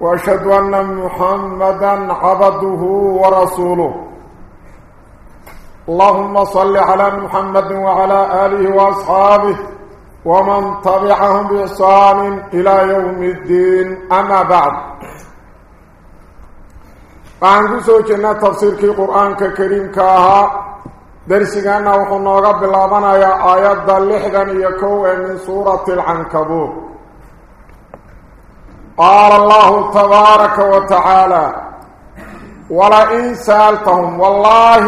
وأشهد أن محمدا عبده ورسوله. اللهم صل على محمد وعلى آله وأصحابه ومن تبعهم بإحسان إلى يوم الدين. أما بعد. فعنكو سوچنا تفسير كي قرآن كريم كاها. درسينا وحنا رب الله يا آيات اللحظة يكوه من سورة العنكبوت. قال الله تبارك وتعالى ولئن سألتهم والله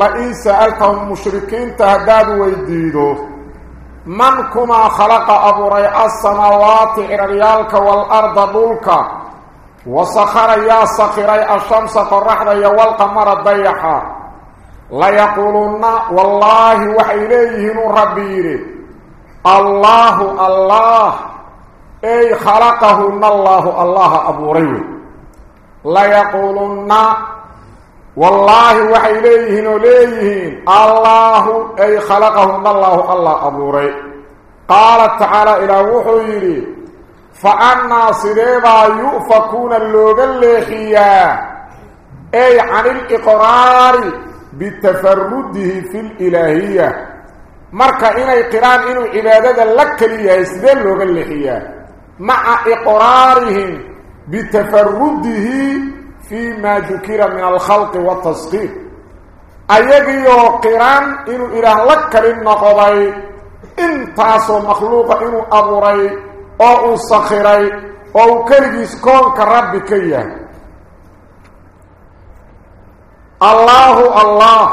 لئن سألتهم مشركين تهداد ويديدو من كما خلق أبو ريع السماوات عريالك والأرض دولك وسخر يا سخري الشمس قرحنا يا والقمر الضيحة ليقولون والله وحيليه ربيري الله الله أي خلقهن الله الله أبو ريع ليقولن والله وحيليهن وليهن الله أي خلقهم الله الله أبو ري قال تعالى إلى وحيري فأنا صديبا يؤفكون اللوغ الليخيا أي عن الإقرار بتفرده في الإلهية. مركا إني قران إنو عبادة لك ليه سدين اللوغ الليخيا مع إقرارهم بتفرده فيما ذكر من الخلق والتصغير ايغيو قرآن انه إله لك النقضي انتاسو مخلوق انه أبوري أو سخري أو كلجيس كون كرب كيه الله الله.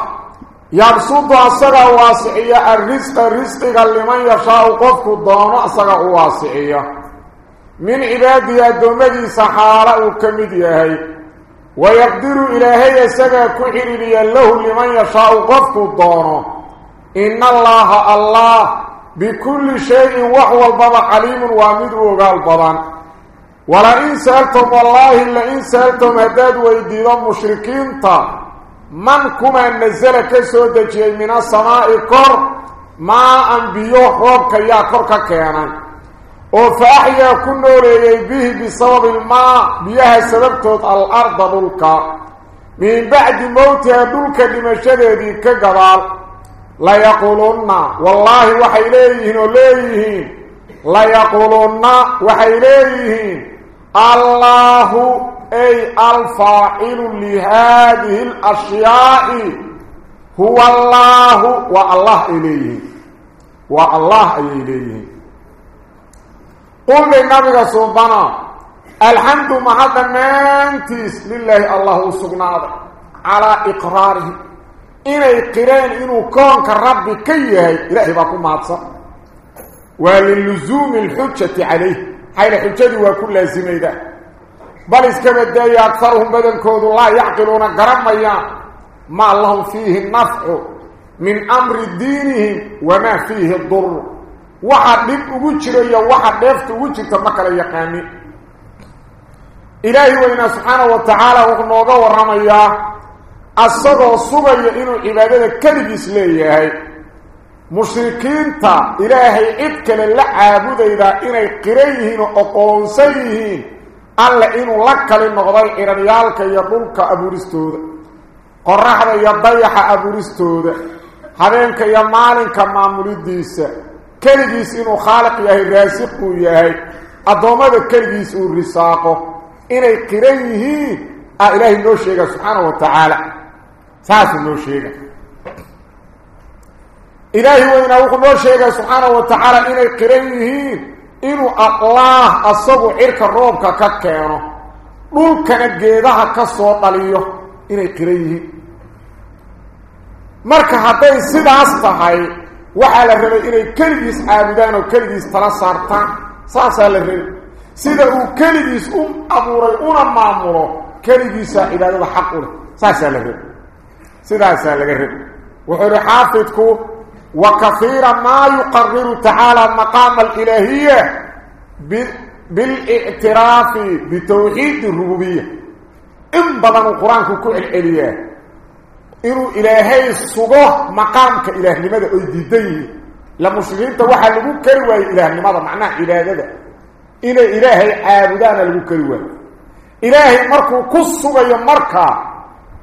يبسط أسرع واسعية الرزق الرزق لمن يشاء قفك الضوام أسرع واسعية. من عبادي أدومدي سحارة كمد يهي ويقدر إلهي سجا كحريا له لمن يشاء قفك الضوام إن الله الله بكل شيء وحو البضع عليم وامد وقال بضان ولئن سألتم والله لئن سألتم هداد ويديدون مشركين تا. من كما نزل كسودجي من السماء كر ما أنبيوه روبك يا كرك كيانا. وفأحيا كنو ليي به بسبب الماء بيها سببتوت الأرض دلك من بعد موتها دلك لمشددي كقبال لا يقولون والله وحيليهن وليهن لا يقولون وحيليهن الله أي الفاعل لهذه الأشياء هو الله والله إليه والله إليه قل للنبي سبحانه الحمد مع دمانتيس لله الله سبحانه على إقراره. إنه قرين إنه كون كالرب كيه إلهي باكم معتصر وللزوم الحجة عليه. حيث حجة وكل لازمي ده بل اسكب الداي أكثرهم بدن كود الله يعقلون قرميا ما لهم فيه النفع من أمر دينهم وما فيه الضر. Waxaa dhib ugu jiro iyo waxa dheefta ugu jirta ma kala yaqaani ilaahi weynaa subxaana wa tacaala wuxuu nooga warramayaa asagoo sugaya inuu cibaadada keligiis leeyahay mushrikiinta ilaahay cid kale la caabudaydaa inay qiran yihiin oo oqoonsan yihiin alle inuu la kali noqday ciraryaalka iyo dhulka abuuristooda qoraxda iyo dayaxa abuuristooda habeenka iyo maalinka maamulidiisa keligiis uu risaaqo inay qiran yihiin ah ilaahay noo sheega subxaana wa tacaala saasuu noo sheega ilaahi weynaa wuxuu noo sheegay subxaana wa tacaala inay qiran yihiin inuu allaah asagu cirka roobka ka keeno dhulkana geedaha ka soo dhaliyo inay qiran yihiin marka hadday sidaas tahay وحالا رمي إلي كلديس عابدان وكلديس فلسارتا ساسا لهم سيدهو كلديس أم أبو ريؤون المامورو كلديس عبادة الحق ساسا لهم سيدهو لهم وحالي حافظكو وكثيرا ما يقرر تعالى المقام الإلهية بالاعتراف بتوحيد الربوبية إن بضن القرآن كو كو الإلهية حافظك وكثيرا ما يقرر تعالى مقام الإلهية بالاعتراف بتوحيد الربوبية إن بدن القرآن كو العليا إنه إلهي الصغوه مقامك إله لماذا أيديديه لمسلمين توحى لغو كروا إله لماذا؟ معناه إله ذا إلى إلهي عابدان لغو كروا إلهي مركو كسوا يمركا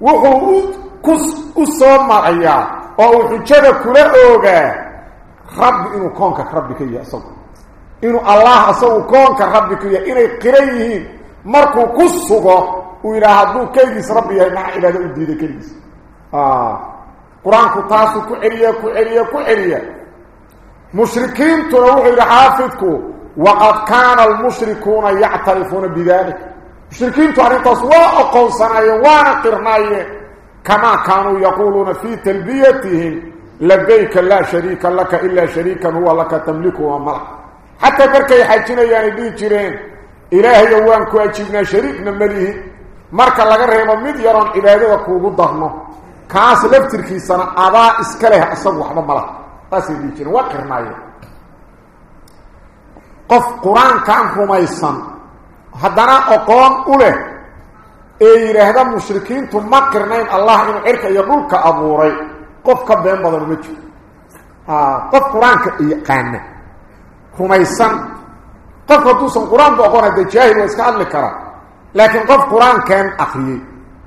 وحو كس أصوم معيا أو حجة كلا أوغا. رب إنه كونك ربك يا أصوك. إنه الله أصوه كونك ربك يا إنه قريه مركو كسوا وإلى هدو كيديس ربي مع إله ذا أديد كيديس آه قرآن كتاسو كعرية كعرية كعرية مشركين تروح حافظكو. وقد كان المشركون يعترفون بذلك. مشركين تروح وأقول صنعي وأنا قرناي. كما كانوا يقولون في تلبيتهم لبيك لا شريك لك إلا شريكا هو لك تملكه وملك. حتى بركي حاجنا يعني دي جيرين. إلهي يوانكو أجيبنا شريكنا مليه. laga reebo mid yaroon cibaadada kuugu darno كاس لفتركي سنة أضاء إسكاليها أصبح وحبا ملا تاسي ديكين وقر ناية قف قرآن كان حميسان هدنا أقوان أوله أي رهد المشركين تمكر ناين الله إن عرك يقولك أبوري قف كبين بضل مجو قف قرآن كان حميسان قف قدوسن قرآن بأقوان الدجاهل وإسكال لكرا لكن قف قرآن كان أخيي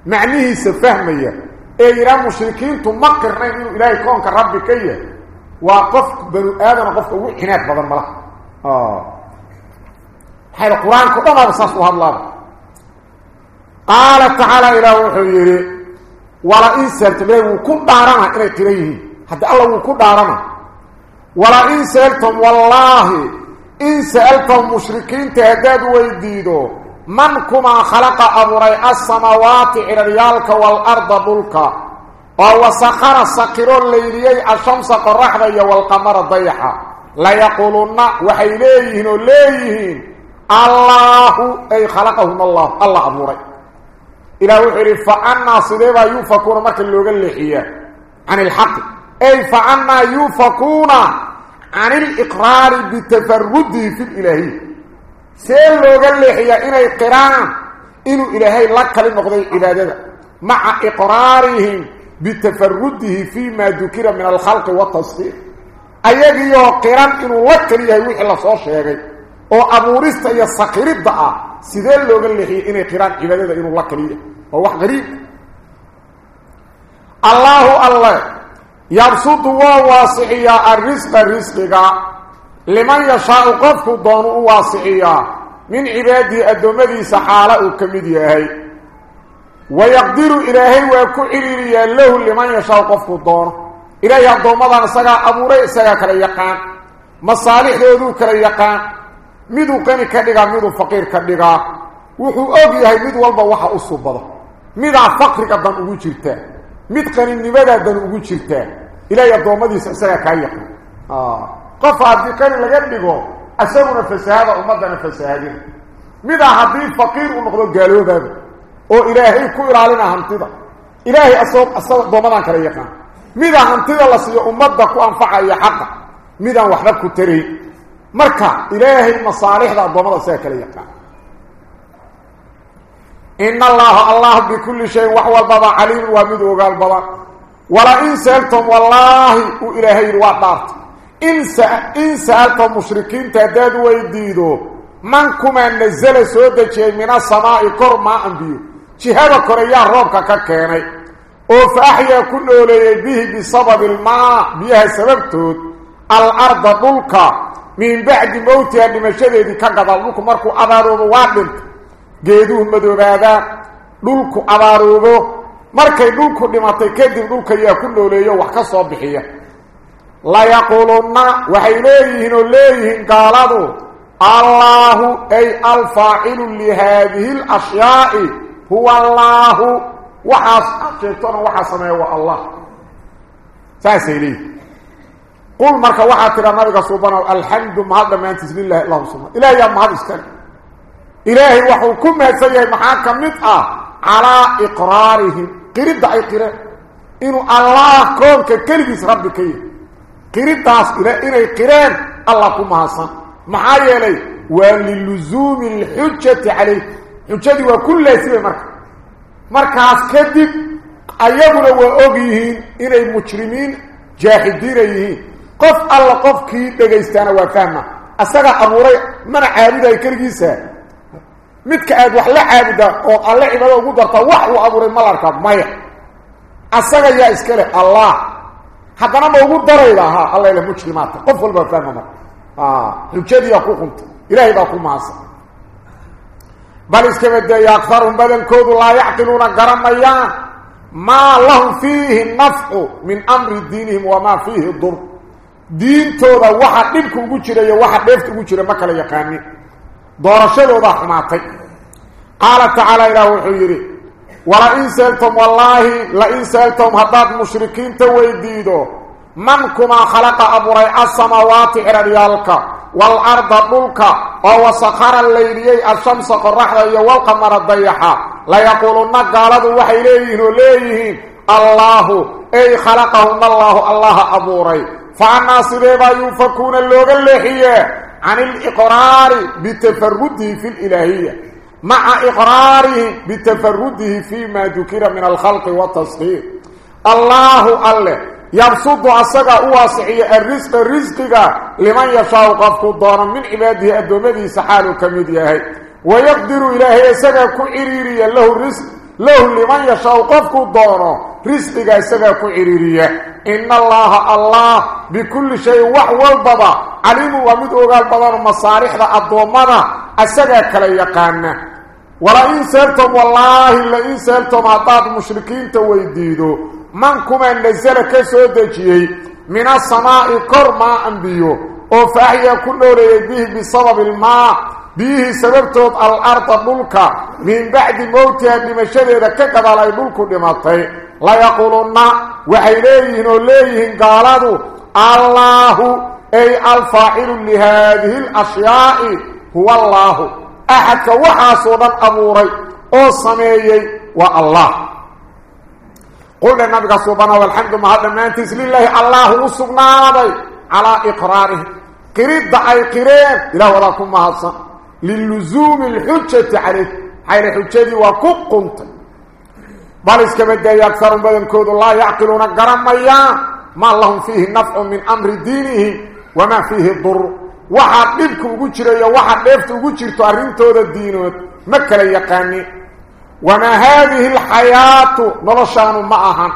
معنيه سفهمية يرى مشركين تمقر انه إلهي كون كرب كيه وقف بنو آدم قف وحنات بدن ملا آه حيث القرآن كلما بصصوا الله قال تعالى إلى وحيري ولا إن سألتم وكل دارنا إلي قريه حتى الله وكل دارنا ولا إن سألتم والله إن سألتم مشركين تهداد ويديدوا من كما خلق أبري السماوات عريالك والأرض بلك ووسخر سقر الليلي الشمس قرحة والقمر ضيحة لا يقولون وحيليهن ليهن الله أي خلقهم الله الله أبري إلى وحري فأنا صديبا يوفكون مكا اللوغة اللحية عن الحق أي فأنا يوفكون عن الإقرار بتفرده في الإلهي سيل لوغا لخيا اني قران انه الهي لك لنقضي عبادته مع اقرارهم بتفرده فيما ذكر من الخلق والتصديق ايغيو قران انه لك ليه وخي لا سو شيغي أو ابوريستا يا سقيردا سيدل لوغا لخيا اني قران عبادته انه لك ليه هو واحد لمن يشاء قفك دون واسعيا. من عبادي الدمدي سحالة كمديهي ويقدر إلهي ويكعريريا له لمن يشاء قفك دون. إلهي الدومدان سقا أبو رئي سقا كلا يقان مصالح ذو كلا يقان مدو كان كدغا مدو فقير كدغا وحو اوغيهي مد والبا subada mida faqriga dan ugu jirta mid qaninimada dan ugu jirta ilaahay doomadiisa isaga ka yaqaan ah قف عبد كان لا يدغو اسغنا فساد أمتنا فساد مدى حبيب فقير ومقلو قالو باب أو إلهي كير علينا همتدا إلهي اسوق اسد دومان كلا يقان مدى همتدا لا سي امتدا كو أنفع يا حق. مدى وحرب كتري. مركا إلهي مصالح دا دومان سا كلا إن الله الله بكل شيء وهو البابا عليم ومدو وقال بابا ولا انسان والله إلهي الواطارت إن, إن سألتم مشركين تداد ويديدو. من كما نزل سودة شيء من السماء ما أنبيو شهادة كريا روبك ككيني وفأحيا كل أولي به بسبب الماء بها سببتود الأرض ضلك من بعد موتها لمشهده كقضى لكم مركو أبارو وادنت geeduhu madoobaadaan dhulku abaaroobo markay dhulku dhimatay kadib dhulka yaa ku nooleeyo wax ka soo لا يقولون وحي ليهن قالوا الله أي الفاعل لهذه الأشياء هو الله وحاس الشيطان وحاسمه هو الله فاسيلي قل مركا وحاتر نبيك سبحانه الحمد مهد من تسمي الله الله سبحانه. إلهي مهد اسكال إلهي وحوكم سيئي محاكم نتأه على إقرارهم. قرد أي قرار إنه الله كونك كلبس ربكيه قرين تاس إلى إني قرين الله كم حسن محايا لي وللزوم الحجة عليه حجة دي وكل لسي مركة مركة كذب أيامنا وأوغيه إني مجرمين جاهدينيه قف الله قف كي دقائستان وفهمه أستغى أموري من عابده كرقيسة متك أد وحلا عابده وقال الله إبدا وقدرته وحو أموري ملاركب مايا أستغى يا إسكالي الله haddana ma ugu darayda ha alla ileh mujrimaadka qof walba fahma marka xujadiiyaa ku qunta ilaahay baa ku mahadsan bal iska badeeya akharuhum badankoodu laa yacqiluuna garamayaan maa lahum fiihi nafcu min amri diinihim wamaa fiihi dur diintooda waxa dhibka ugu jira iyo waxa dheefta ugu jira ma kala yaqaanin doorashadoodaa xumaatay qaala tacaala ilaah wuxuu ولا ان سألتم والله لا ان سألتم هداك مشركين تويديدو. من كما خلق أبو ري السماوات ارياالك والأرض ملكا أو وسخر الليل والشمس والرحل والقمر ضيحا لا يقولون قالوا وحي ليه ليه الله أي خلقه الله الله أبو ري فأنا سبب يفكون اللغة هي عن الإقرار بتفرده في الإلهية. مع إقراره بتفرده فيما ذكر من الخلق والتصحيح. الله الله يبسط عصقه واسعي الرزق الرزقك لمن يشاو قفك الدارا من عباده الدومده سحاله كميديه ويقدر إله يسقى كعريريا له الرزق له لمن يشاو قفك الدارا رزقك يسقى كعريريا إن الله الله بكل شيء وحو البضا عليم ومدعو قال بضان مصارح الدومده أسقى يقان. ورئين سألتم والله اللئين سألتم عطاب المشركين تويديدو من كما نزل كسو دجيه من السماء كر ما أنبيو وفعيا كله ليديه بسبب الماء بيه سببتوت الأرض ملكا من بعد موت موتها بمشاريه كتب على ملكو دمطي لا يقولون وحيليهن وليهن قالوا الله أي الفاعل لهذه الأشياء هو الله waxaasoo dhan abuuray oo sameeyey waa allah قلنا النبي سبحانه والحمد هذا ما انتس لله الله سبحانه على إقراره. أي قرين إله ولاكم ما هذا للزوم الحجة عليه. حين الحجة وكقنت بل اسكبت أكثر بدن كود الله يعقلون قرم ما لهم فيه نفع من أمر دينه وما فيه الضر واحد لبكم قجر واحد لفتو قجر تأرنتو ذا الدين مكة يقاني وما هذه الحياة نرشان معها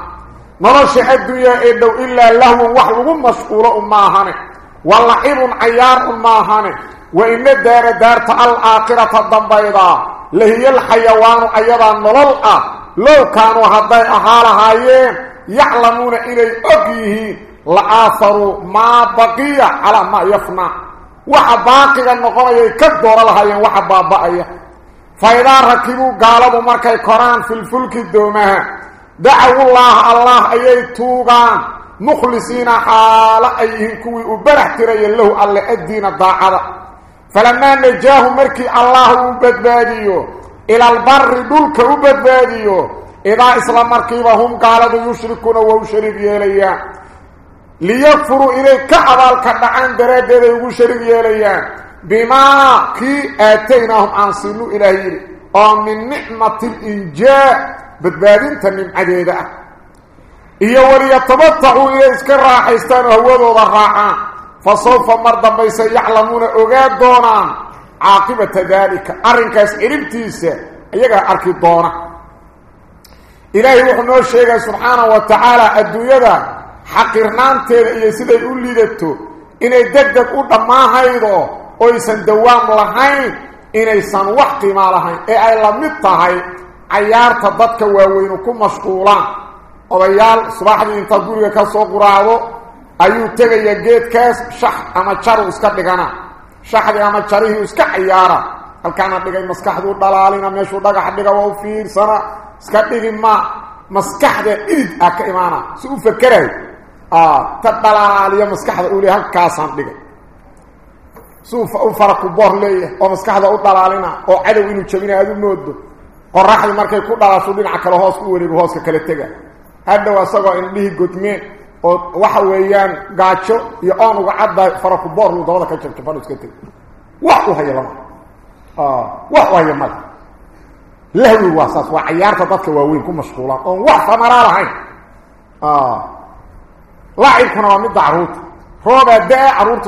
نرش الدنيا إدو إلا لهو وحلو مشغولة معها واللعب عيار معها وإن الدار دارت الآخرة الضبيضة لهي الحيوان أيضا نللأ وحباقي النقرة يكدور لهايين وحبابا فإذا ركبوا قالوا مركي قران في الفلك الدومها دعوا الله الله أيي توغان مخلصين حال أيهم كوي أبرح تري له ألا الدين الضاعة فلما نجاه مركي الله أبدباديو إلى البر دولك أبدباديو إذا إسلام ليكفروا إليك أبال كدعان دراد يشرك يليا بما كي آتيناهم عن صنو إلهي ومن نعمة الإنجاء. بدبادين تنم عديدة. إيا وليتبطعوا إلى إسكر راحيستان وهو ذو ضراعا فسوف مرضا بيس يعلمون أغاد دونان عاقبة ذلك. أرنكاس إربتيسة أيها أركي دونا. إلهي وحنو الشيخ سبحانه وتعالى حقرنان تيدا xaqirnaanteeda iyo siday u liidato inay deg deg u dhammaahaydo oysan dawaam lahayn inaysan wax qimaa lahayn ee ay la mid tahay cayaarta dadka waaweynu ku mashquulaan. Odayaal subaxdii intaa guriga ka soo quraado ayuu tegaya geedkaas shax ama jaru iska dhigana. Shaxdii ama jarihii iska cayaara halkaana dhigay maskaxduu dhalaalina meeshuu dhagax dhiga waa u fiirsana iska dhigima maskaxda dhidid ah ka imaana si u fakerayo ta dhalaaliya maskaxda uu le halkaasaan dhigay. Suuf u faraku boor leeyahay oo maskaxda u dhalaalina oo cadow inuu jabina aad u moodo qoraxdii markay ku dhalasho dhinaca kale hoos ku wareego hooska kala tega. Hadhow asagoo indhihii godmeen oo waxa weeyaan gaajo iyo oon uga cadda faraku boor uu dabada ka jabjabano iska teg wax u haya lama wax u haya male lahwi waa saas dadka waaweyn ku mashquulaan oon wax samaraa lahayn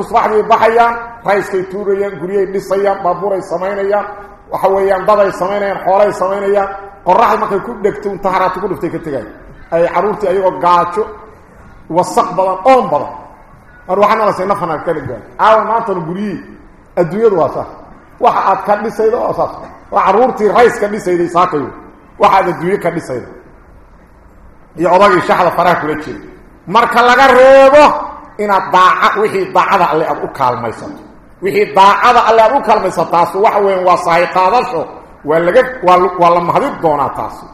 subaxdii baxayaan rayskay tuurayaan guryay dhisayaan baabuuray samaynayaan waxa weeyaan daday samaynayaan xoolay samaynayaan qoraxda markay ku dhegto inta haraati ku dhiftay ka tegaay ay caruurtii ayagoo gaajo wasaq badan oon badan mar waxaa nolasay nafana kala gaay caawa maantana guryihii adduunyadu waa saas waxa aad ka dhisaydo oo saas waa caruurtii rays ka dhisayday saakayo waxaad adduunye ka dhisayda iyo odagii shaxda faraha kula jira marka laga reebo inaad daaca wixii daacada alle aad u kaalmaysato wixii daacada alle aad u kaalmaysato taas waxa weeyaan waa sahay qaadasho waa laga waa la mahadin doonaa taasi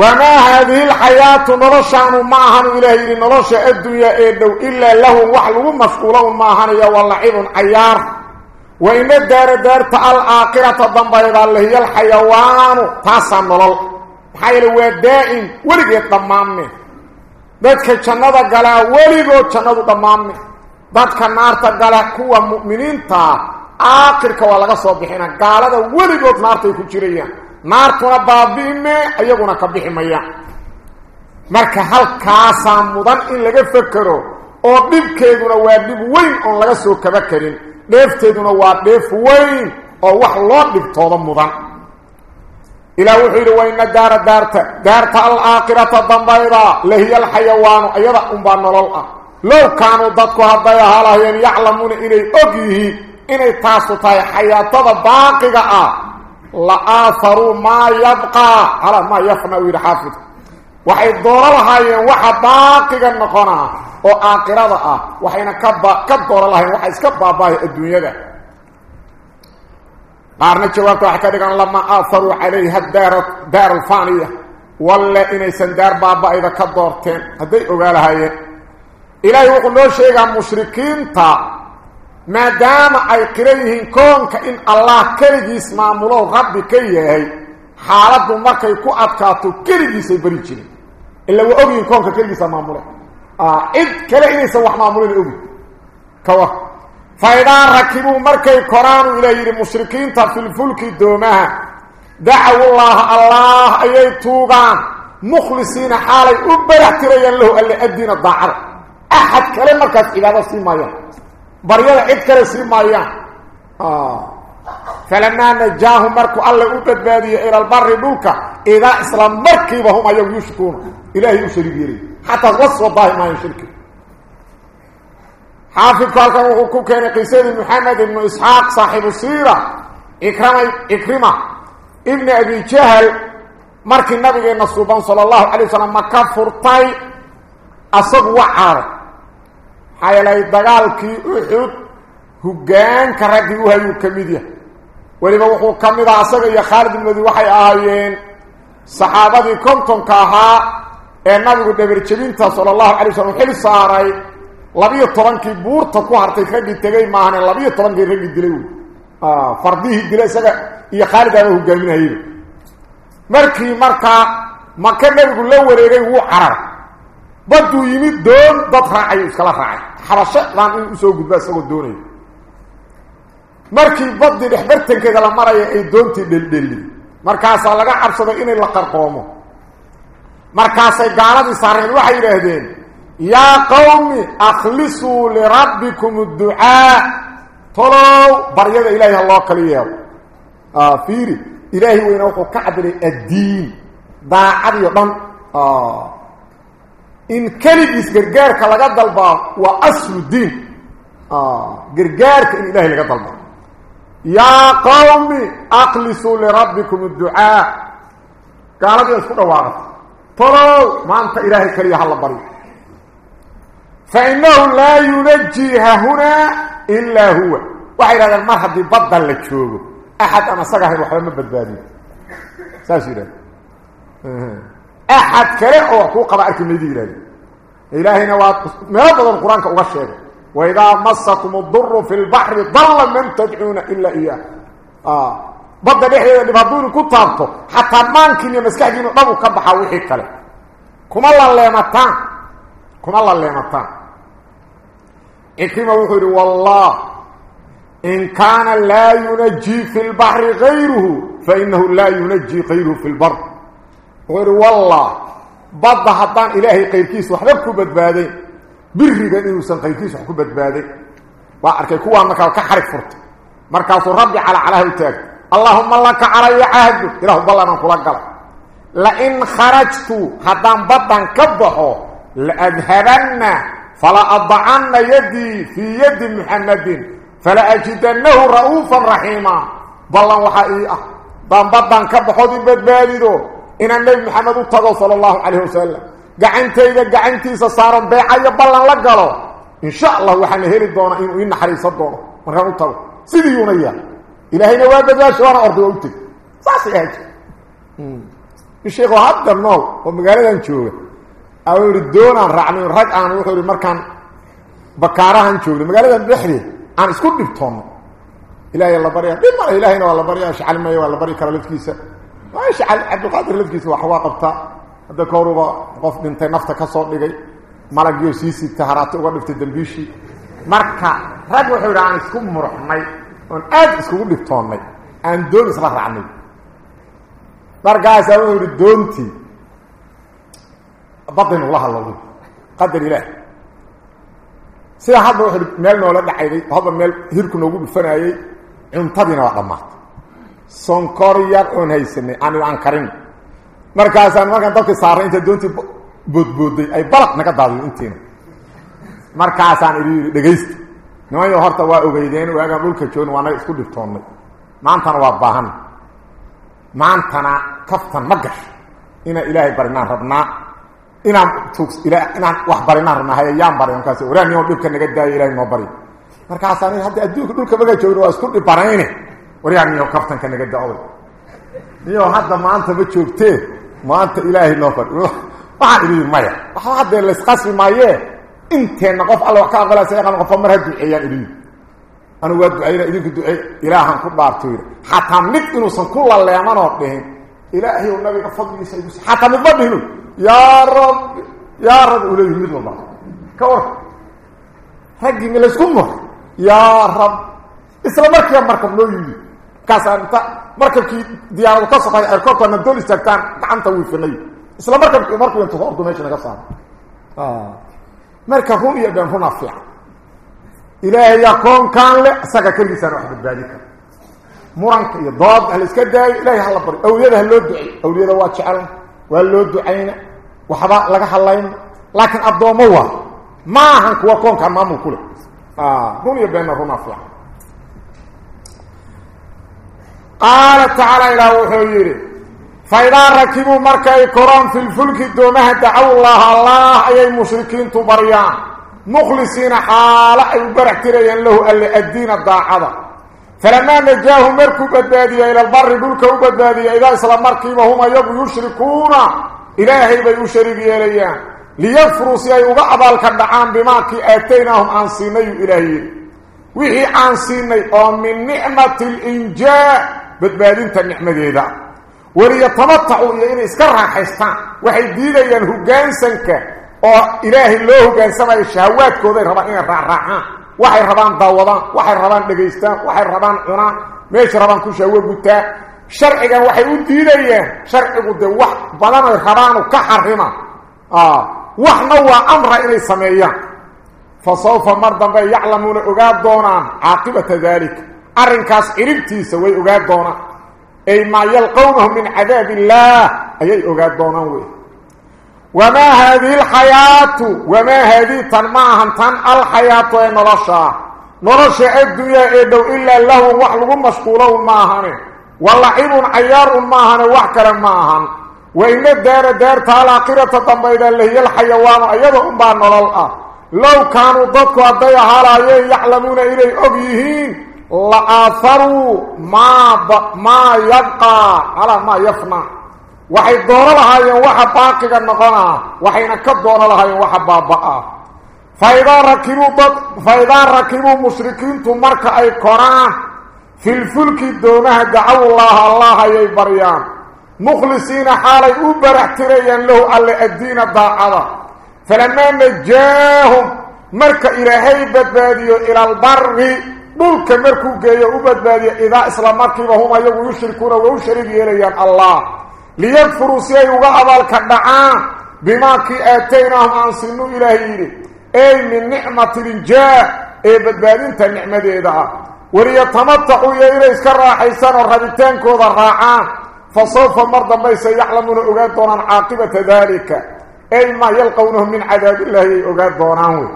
wamaa haadihi lxayaatu noloshaanu ma ahanu ilaah yidhi nolosha addunya ee dhow ilaa lahun wax lagu mashquulo un ma ahanayo waa lacibun cayaar wa ina daara daarta alaakhirata dambayda lahiya alxayawaanu taasaa nolol maxaa yeele waa daa'im weligeed dhammaanme dadka jannada galaa weligood jannadu dhammaanme dadka naarta gala kuwa mu'miniintaa aakhirka waa laga soo bixina gaalada weligood naartay ku jirayaan naartuna baabi'ime iyaguna ka bixi mayaan marka halkaasaa mudan in laga fekero oo dhibkeeduna waa dhib weyn oon laga soo kaba karin dheefteeduna waa dheef weyn oo wax loo dhibtooda mudan ilaah wuxuu yidhi wayna daara daarta daarta alaakhirata dambayda lahiya alxayawaanu iyada unbaa nolol ah low kaanuu dadku hadday ahaa lahayeen yaclamuuna inay og yihiin inay taasu tahay xayaatada baaqiga ah la aaharuu maa yabqaa calaa maa yafna u yidhi xaafid waxay doono lahaayeen waxa baaqiga noqonaa oo aakhirada ah waxayna kaba ka doono lahayen waxa iska قارنا جواكو حكا ديقان لما آثروا عليها الدار, الدار الفانية. ولا إنيسان دار بابا إذا كدورتين هذا يقول هاي. إلهي وقل له شيئا مشركين تا. ما دام أي قريهن كون كإن الله كريجيس معمولو غب كيهي حالات بمركة يكو أدكاتو كريجيس بريجيني إلا هو أغيين كون كريجيس معمولو آه، إذ كلا إنيسان وح معمولين أغيين كواه فإذا ركبوا مركي القرآن إليه المشركين في الفلك الدومها دعوا الله الله أي التوغان مخلصين حالي أبرا احتريان له اللي أدين الضعر. أحد كلمك إبادة سيمايا. بريد عدكرة سيمايا. آه. فلما نجاه مركو الله أبت بادي إلى البر بوك إذا إسلام مركبهم أيها يشكون. إلهي يشري بيري حتى غصوا الله ما يشركون ibnu isxaaq saaxibu siira ikrama ikrima ibni abi jahal markii nabigeena suuban sala allahu calay wasalam maka furtay asagu wa caaday maxaa yeelay dagaalkii uxud hoggaanka raggii u hayuu ka mid yahay weliba wuxuu ka mid aha asaga iyo khaalid ibnadi waxay ahaayeen saxaabadii kontonka ahaa ee nabigu dhabarjebinta sala allahu calay wasalam xil saaray labiyo tobankii buurta ku hartay raggii tegey maahane labiyo tobankii raggii dilay fardihii dilay isaga iyo khaalid aaba hogaaminayeyba markii markaa maka nabigu la wareegay wuu carar baduu yimid doon dad raacayu iskala raacay xabashadan in usoo gudba isagoo doonaya markii badii dhexbartankeeda la maraya ay doontii dheldhelin markaasaa laga cabsaday inay la qarqoomo markaasay gaaladii saareen waxay yidhaahdeen يا قوم أخلصوا لربكم الدعاء. طلو بريده إلهي الله كلية. آه، افير إلهي وين اكو كعدل الدين. با عدي آه. إن كلب يسغرغرك لا دلبا واسر الدين. آه. غرغرك إلهي لا دلبا يا قوم أخلصوا لربكم الدعاء. قالك اسكو واغ طلو ما أنت إلهي كلية الله بريده فإنه لا ينجي هنا إلا هو. وحي هذا المرحب بدل لتشوغه أحد أنا صغير وحبا ما بدبادي ساسي أحد كره وحقوق قبائك المدينة إلهنا ما يضل القرآن كأغشيه وإذا مصكم الضر في البحر ضل من تدعون إلا إياه. آه. badda dhexdeeda dhib hadduu idinku taabto xataa maankiin iyo maskaxdiinu dhabu ka baxa wixii kale kuma la leemataan kuma إكما وحر والله إن كان لا ينجي في البحر غيره فإنه لا ينجي غيره في البر. وحر والله بعض حطان إلهي قيركيس وحبكوا بدبادي. بره قيركيس وحبكوا بدبادي, قيركي بدبادي. وعركي كوا أنك كحرك فرط مركز ربي على علاه التاك اللهم لك كعلي عهد. إله بالله من قلق لئن خرجت حطان بطان كبهو لأذهبنه فلا أضعن يدي في يد محمد فلا أجدنه رؤوفا رحيما. بالله وحقيقة أه، بان بان كبحوذ بدباليدو. إن النبي محمد اتقى صلى الله عليه وسلم. قعنتي إذا قعنتي سصارم بيعي بالله لقلو. إن شاء الله وحن هيل الدونة إن حريص الدونة مرغان اتقى سيدي يونيا إلهي نواب داش وأنا أرضي أوتي. ساسي هاتي الشيخ عبد النور ومقالي لنشوه sidiiyuuna yaa ilaahayna waa badbaasha waana orday waa u tegi saasay ahayd sheekhu hadda nool oo magaaladan jooga a yihi doonaan raacnay rag aan wuxuu yihi markaan bakaarahan joognay magaaladan dhexdeed aan isku dhibtoonno ilaahay la barya dhib male ilaahayna waa la barya shacalmaya waa la baryi kara lafkiisa shacal cabdilqaadir lafkiisa wax waa qabtaa hadda ka horuba qof dhintay nafta ka soo dhigay malagyo sii sita haraati uga dhiftay dambiishii marka rag wuxuu yidhi aan isku muruxnay oon aad iskugu dhibtoonnay aan doon isla raacnay markaasaa wuxuu yihi doontii badaynu ula hadlowday qadar ilaah. Sida hadda wuxuu meel noola dhacayday hadda meel hirku noogu dhufanayey cuntadiina waa dhammaatay sonkor yar oon haysanay aan aan karin markaasaan markaan dabkii saarnay inta doontii boodbooday ay balaq naga daadiyo intiina. Markaasaan idhi yidhi dhegaysta nimanyo horta waa ogeydeen waagaan dhulka joogna waa naga isku dhibtoonnay maantana waa baahan. Maantana kaftan ma gasho inaan ilaahay barinaan rabnaa inaan inaan wax barinaan rabnaa hayayaan bari markaas waraa niyo dhibka naga daayo ilahay noo bari. Markaasaan hadda adduunka dhulka maga joogna waa isku dhib barayne waryaa niyo kaftanka naga da'oday niyo hadda maanta ma joogtee maanta ilaahay noo bari. Waxaan idhi maya waxba haddee laysqasbi maayee inteenna qof alla wax ka aqbalaa sa yaqaan qofba mar ha duceeyaan idhi anigu waa ducayna idinku ducey ilaahan ku dhaarto yidhi xataa mid inuusan ku laleemanoo dhihin ilaahay ou nabiga fadligiisa igu xataa midba dhihinu yaa rabbi yaa rabbi u leeyihi mid walba ka war raggii ma laysku mur yaa rab isla markiiba markab loo yimid markaasaa inta markabkii diyaaradu ka soqay airkortana dool istaagtaan gacanta wiifinay isla markabki markuu intu ordu meesha naga saaro marka run iyo been runaa fiican ilaahayaa مرنك يضاد أهل اسكدا لا يحل بر أو يده لو دعي؟ أو يده واجعل ولو دعينا؟ وحبا لغا حلين. لكن ابدو مو ما هنك وكون كان مامو كله. آه دون يبين الرنا فلا قال تعالى إلى وحيره فإذا ركبوا مركا الكرام في الفلك دومها دعوا الله الله أي المشركين تبريان. مخلصين حالا البرح تريان له اللي الدين الضاع فلما نجاه مركو بدادية إلى البر دولك وبدادية إذا إسلام مركب هم يشركون. إلهي بيشرك إليه ليفرس يوقع ذلك الدعام بما آتيناهم عن سيني إلهي. وهي عن سيني من نعمة الإنجاء. بدبادين تنعمة ديدا. وليتمتعوا إلينا إسكرها حيثان وحي ديدا ينهجان سنك وإلهي الله كان سمع الشهوات كوذير ربعين الرعاة waxay rabaan daawadaan waxay rabaan dhegaystaan waxay rabaan cunaan meeshay rabaan ku shahwo gutaa sharcigan waxay u diidayaan sharcigu dee wax badanoy rabaanu ka xarima waxna waa amra inay sameeyaan fa sawfa mar dambe yaclamuuna ogaa doonaan caaqibata daalika arrinkaas ciribtiisa way ogaa doonaan ay maa yalqownahu min cadaab illaah ayay ogaa doonaan wey وما هذه الحياة؟ وما هذه تنماهن تن الحياة يا نرشا نرشا الدنيا إيدو إلا له وحلق مشكوله ماهن. واللعب عيار ماهن وحكرا ماهن. وإن الدار الدار تعالى قيرة تنبيدا اللي هي الحيوان أيضا أمبا نرال لو كانوا ضدك وضي هرائيين يعلمون إلي أبيهين لآثروا ما, ما يبقى على ما يفنح waxay doono lahaayeen waxa baaqiga noqonaa waxayna ka doono lahaayeen waxa baaba-a faidaa rakibuu dad fa idaa rakibuu mushrikiintu marka ay koraan في الفلك دومها دعوا الله الله يبريان مخلصين حالي أبرحتريا له ألا الدين الضاعة فلما نجاهم مرك إلهي بدباديو إلى البر. دولك مركو جايو بدباديو إذا إسلام مركي وهم يقو يشركون ويشرك إليان الله. ليغفروا سيئوا أبالك الدعاء بما كي آتيناهم عن سنو إلهي أي من نعمة الجاء أي بدبادين النعمة إذا وليتمتعوا إلى إسكار راحيسان الربيتان كوضا راعان فسوف مرضا ما سيعلمون أغاد دونان عاقبة ذلك. أي ما يلقونه من عذاب الله أغاد دونان.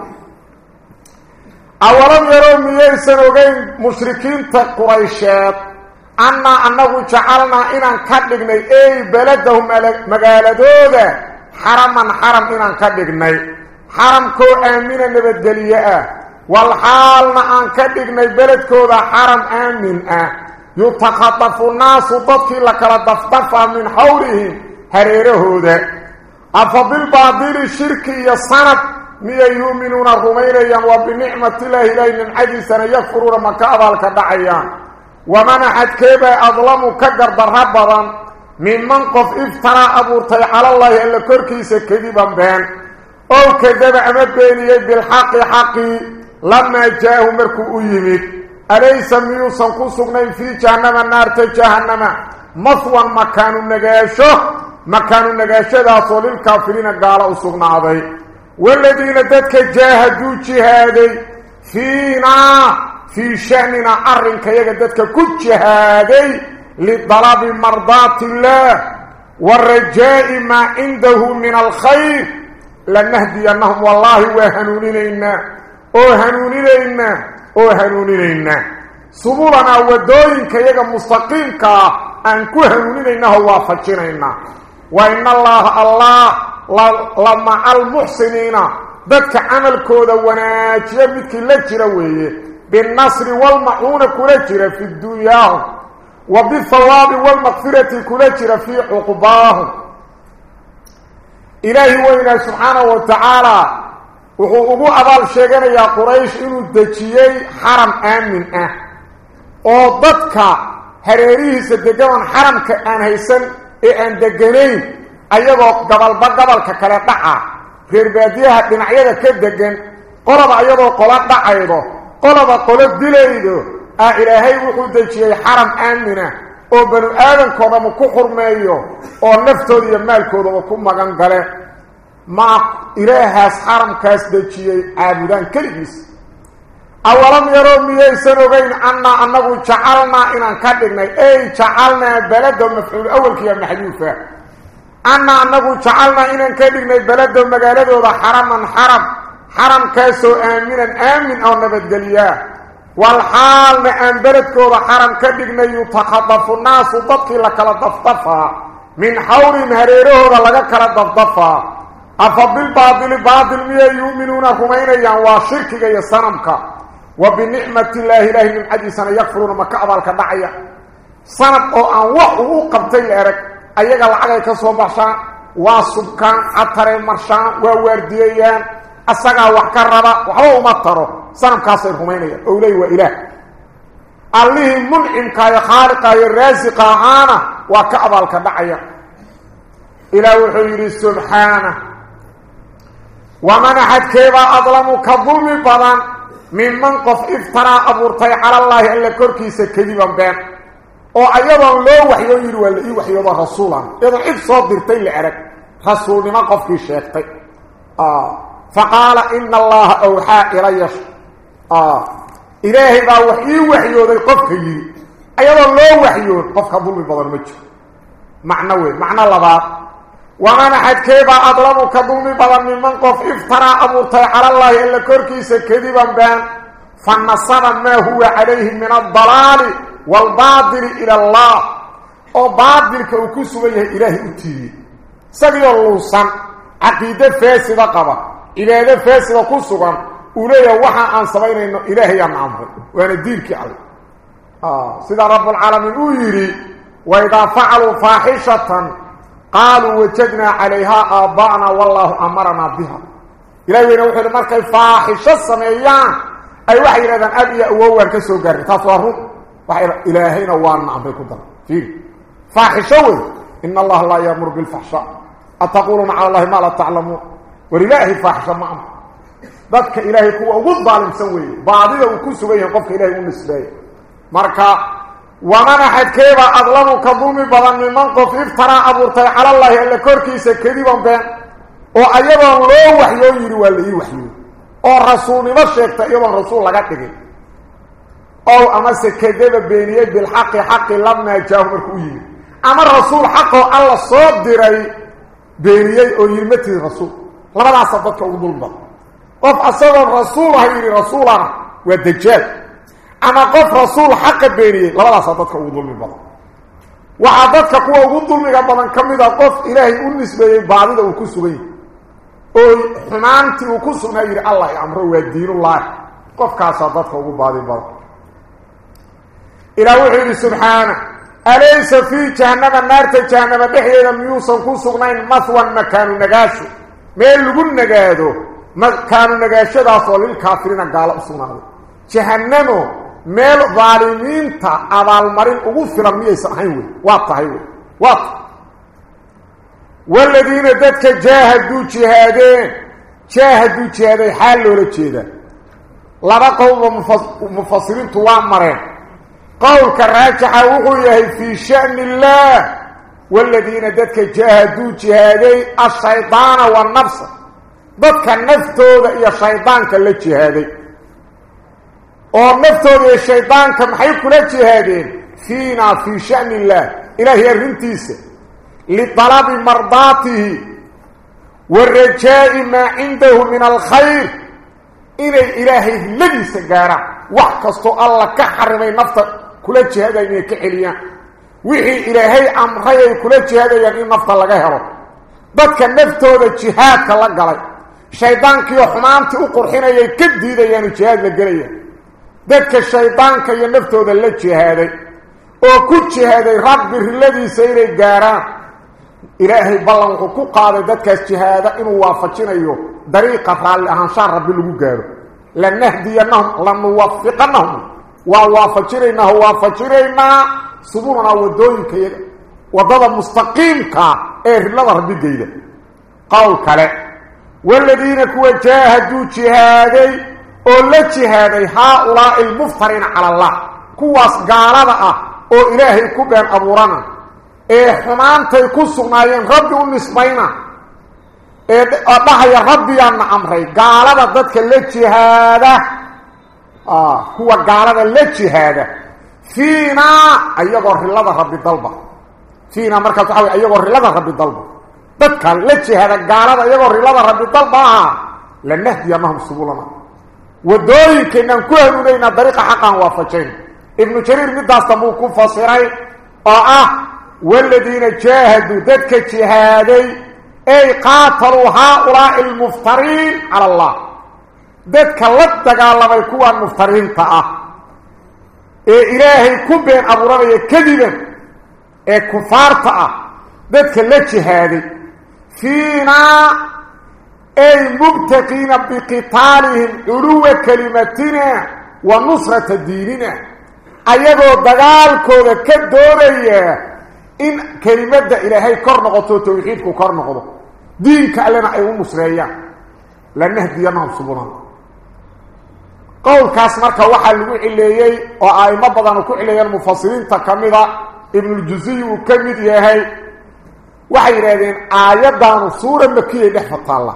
أولا يرون ميسان أغين مشركين أنا أنه جعلنا إنا كدقني. أي بلدهم مقالدودا حرما حرم إنا كدقني. حرم كو آمين نبدلية والحالنا أن كدقني بلدكودا حرم آمين. يتخطف الناس ضدك لك لدفدفا من حولهم هريرهودا أفبالباطل الشرك يصنب ميا يؤمنون الرمينيا وبنعمة الله إليه من حديثنا يكفرون مكابا الكدعيان ومن أحد كيبا أظلم كجر درهبضا من منقف افترى أبورتي على الله إلا كركيس كذبا بان أو كذب عمد بيني بالحق حقي لما جاءه مركو يمد أليس ميوسا كسغنين في جهنم؟ النار جهنم. مثوى مكان النقاشه مكان النقاشه ذا صول الكافرين قال أسغنا عضي والذين تدك جاهدوا جهادي فينا في شأننا أرنك يجددك كل جهادي لطلب مرضات الله والرجاء ما عنده من الخير لنهدي أنهم والله وهنونين وهنونين وهنونين سبولنا ودوينك يجا مستقيمك أن كهنونين هو فجرين وإن الله الله لما المحسنين ذاتك عمل كودا مثل لجروية. بالنصر والمعون كلجر في الدنيا. وبالثواب والمغفرة كلجر في عقباهم إلهي وإنا سبحانه وتعالى. وحقوقو أبال شيئا يا قريش إنو دجيي حرم آمن. أه وضدك هريريه سدقون حرم كأن هيسن. إيان دقنين أيضا قبل بقبل ككلا دعا غير باديها دنعيدا كدقن. قرب أيضا قلات دعا أيضا. قلب قلب دليدو آه إلهي وحو دجيي حرم آمنه oo banu aadankooda ku xurmeeyo oo naftooda iyo maalkooda ku magan gale ma ilaahaas xaramkaas dejiyey caabudaan keligiis awalam yaroo miyaysan ogeyn annaa annagu jacalnaa inaan ka dhignay ey jacalnaa belado mafcuul awalkiiya maxduufa annaa annagu jacalnaa inaan ka dhignay belado magaaladooda xaraman xaram xaramkaasoo aaminan aamin oo nabadgeliyaa والحال أن بلدكو حرم كدقنا يتخطف الناس ضبطي لك لضفضفا من حول هريره لك لضفضفا أفبالباطل باطل مية يؤمنون همين وشركك يسنمك وبنعمة الله إله من سنة يكفرون مكعب الكدعية سنة أو أن وحو قبطي لأرك أيها العقل كسوبحشان وصبكان عطر مرشان وورديان اسغا وحكربا وحو مطرو سنم كاسر حميني اولي واله عليه منعم كاي خارق كاي رازق عانا وكعبل كدعيا إلى وحير سبحانه ومن احد كيف اظلم كظلم بضان من منقف افترى ابورتي على الله الا كركيس كذبا بان أو أيضا لو وحيو يروى لئي وحيو برسولا اذا اف صادرتي لعرك رسول من قف في الشيخ آه فقال إن الله أوحى إلي. آه. إلهي با وحي وحيو ذي قفك أيضا لو وحيو قفك ظلمي بضر مجه. معنوي معنى اللبات ومن أحد كيبا أظلمك ظلمي بضر من من قف. افترى أمورتي على الله إلا كوركيس كذبا بان. فنصب ما هو عليه من الضلال والباطل إلى الله. أو باطل كوكسو إلهي أتيه سبي اللوصا عقيدة فاسدة إلهي فاسدة كسوغا أوليا وحا أن سبينينو إلهي أمعمه وأنا دينك الله آه سيدا رب العالمين أويري وإذا فعلوا فاحشة قالوا وجدنا عليها آباءنا والله أمرنا بها. إلهي نوحي لمركي فاحشة سميان أي وحي لذن أبي أووان كسو قرر تصوره إلهينا وأنا عم بيكون فيه فاحشوي إن الله لا يأمر بالفحشاء. أتقولون على الله ما لا تعلمون. ولله فاحشة معه ذاتك إلهي كوا أقول ظالم سوي بعضي وكل سوي قفك إلهي ونسبي مركا ومن أحد كيف أظلموا كظلم بضن من منقف افترى أبورتي على الله إلا كوركيس كذبا بين وأيضا لو وحيو يري ولا يوحيو oo rasuulnimo sheegta iyadoo rasuul laga dhigay oo ama se kadaba beeniyay bil haqi haqi lamma jaahu markuu yimi ama rasuul xaqo alla soo لما صدقك الظلم قف أصلا رسوله إلي رسوله والدجال أما قف رسول حق بيني لما صدقك الظلم وعادتك قوة الظلم قبلاً كم إذا قف إلهي أنس بيه بعضه وكس بيه حنانتي وكس بيه الله أمره ودين الله قف كأصدقك بعضه بعضه إلى وحيد سبحانه أليس في جهنم النار تجهنم بحيه لم يوصن كسغنين مثوى المكان النقاشي meel lagu nagaado makaanu nagaashadaas oo lil kaafiriina gaala u sugnaaday jahannamo meel dhaalimiinta abaalmarin ugu filan miyaysan ahayn wey waa tahay wey waa والذين ذاتك جاهدوا جهادين جاهدوا جهادين حال لولا جيدا لبا قوم مفصلين توامرين قول كراجح وقويه في شأن الله والذين ذاتك جاهدوا جهادين الشيطان والنفس. ذاتك النفتو ذا الشيطان كلا جهادين والنفتو ذا الشيطان كم حيكو جهادين فينا في شأن الله. إلهي الرنتيسه لطلب مرضاته. والرجاء ما عنده من الخير. إلى إلهي الذي سجارة. وحكستو الله كحرمي نفط كل جهاده إنه كحليا. وحي إلهي أمري كل جهاده إنه نفط لغيره بدك النفتو ذا جهاد كاللقلي شيطان كيو حمامتي أقرحين يكدي ذا يعني جهاد لقليا بدك الشيطان كيو نفتو ذا لجهاده وكل جهاده رب الذي سيري قاران ilaahay ballan wuxuu ku qaaday dadkaas jihaada inuu waafajinayo dariiqa raalli ahaanshaan rabbi lagu gaaro lanahdiyanahum lanuwafiqanahum waa waafajinaynaa waafajinaynaa subulana wadooyinkayaga waddada mustaqiimka ee rilada rabbigeyda qowl kale waladiina kuwa jaahaduu jihaaday oo la jihaaday haaulaai almuftariina cala allah kuwaas gaalada ah oo ilaahay ku been abuurana ee xumaantay ku sugnaayeen rabbi u nisbayna ee dhahaya rabbiyaana amray gaalada dadka la jihaada kuwa gaalada la jihaada rabbi dalba fiinaa markaas waxa wey ayagoo rilada rabbi dalba dadka la jihaada gaalada ayagoo rilada rabbi dalba aha lanahdiyanahum subulana wadooyinkaynaan ku hanuunaynaa dariiqa xaqan waafajayn ibnu jariir midaasta buu ku fasiray oo ah والذين جاهدوا ذاتك جهادي أي قاتلوا هؤلاء المفترين على الله ذاتك لدك على ما يكون المفترين تأه إيه إلهي كبين أبو رمي كذبا إيه كفار تأه ذاتك لجهادي فينا أي مبتقين بقتالهم علو كلمتنا ونصرة ديننا أيضا دقالكو كدوريه in kelimada ilaahay kor noqoto tawxiidku kor noqdo diinka allena ay u nusreeyaan. Lanahdiyanahum subulana. Cileeyey oo aimo badan ku cileeyeen mufasiriinta ka mida ibnuljusiy uu ka mid yahay waxay yidhahdeen aayaddaanu suura makiyay dhex fataalla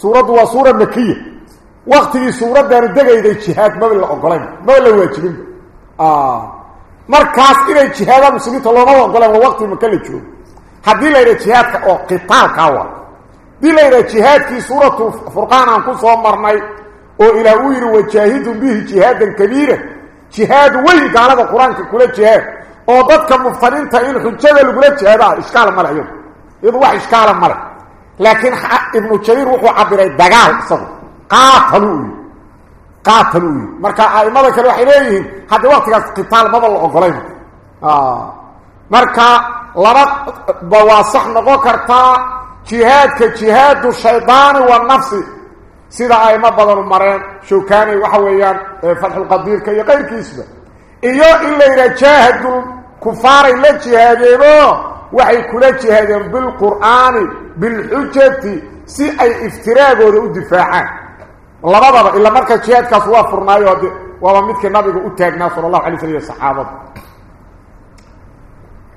suuraddu waa suura makiya waktigii suuraddaanu degayday jihaad maba la ogolayn maba la waajibinba markaas inay jihaadaan muslimiinta looma ogolaan waa waqti maka la joogo haddii la yidhaha jihaadka oo qitaalkaa wa haddii la yidhaha jihaadkii suuratu furqaan aan ku soo marnay أو إلى وير وجاهد به جهادا كبيرا جهاد وين قال القران كله جهاد أو ضدك مفترين تعين حجه لكل جهاد اشكال مرعيب يبقى اشكال مرعيب لكن ابن جرير هو عبر دغال صد قاتلوا قاتلوا مركا ائمه كانوا وحليه حتى وقت القتال ما بل اوغلين آه مركا لرا بواصح نقو كرتا جهاد كجهاد الشيطان والنفس sida ayma badan mareen showkaani waxa weeyaan fathul qadir ka yaqayrkiisba iyo in layidhaha jaahadu kufaaray la jihaadeeno waxay kula jihaadeen bilqur'aani bilxujati si ay iftiraagooda u difaacaan labadaba ilaa marka jihaadkaas waa furnaayo de waaba midkii nabiga u taagnaa sala allahu alay slam iyo saxaabada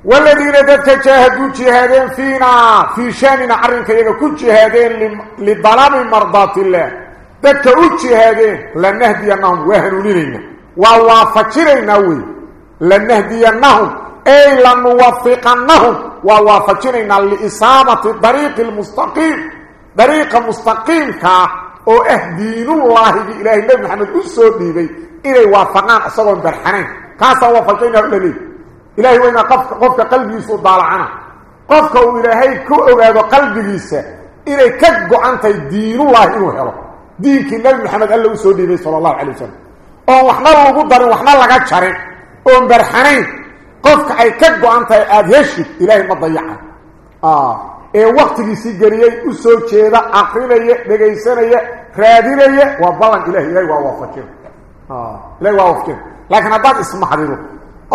والذين ذاتك جاهدوا جهادين فينا في شأننا عرنك يقول جهادين لظلام مرضات الله. ذاتك جهادين لنهدينهم وهنوا لنا ووافجرنا وي لنهدينهم أي لنوفقنهم ووافجرنا لإصابة الطريق المستقيم. طريق مستقيم كا أو اهدين الله بإله الله محمد أسود بي إلي وافقان أصدهم برحنين. كاسا وافجرنا لليه إلهي وإن قفك, قفك قلبي يسود ضالعنا قفك وإلهي أغاد قلبي إلي كجو أنت دين الله إنه هلو دينك النبي محمد قال له سودي بي صلى الله عليه وسلم darin waxna laga jarin oo barxanayn qofka ay ka go'antay aad heshid ilaahay ma dayaca ah ee waqtigiisi galiyay u soo jeeda aqrinaya dhageysanaya raadinaya waa balan ilaahay waa waafajin ah ilaahay waa waafajin laakiin haddaad isma xadiro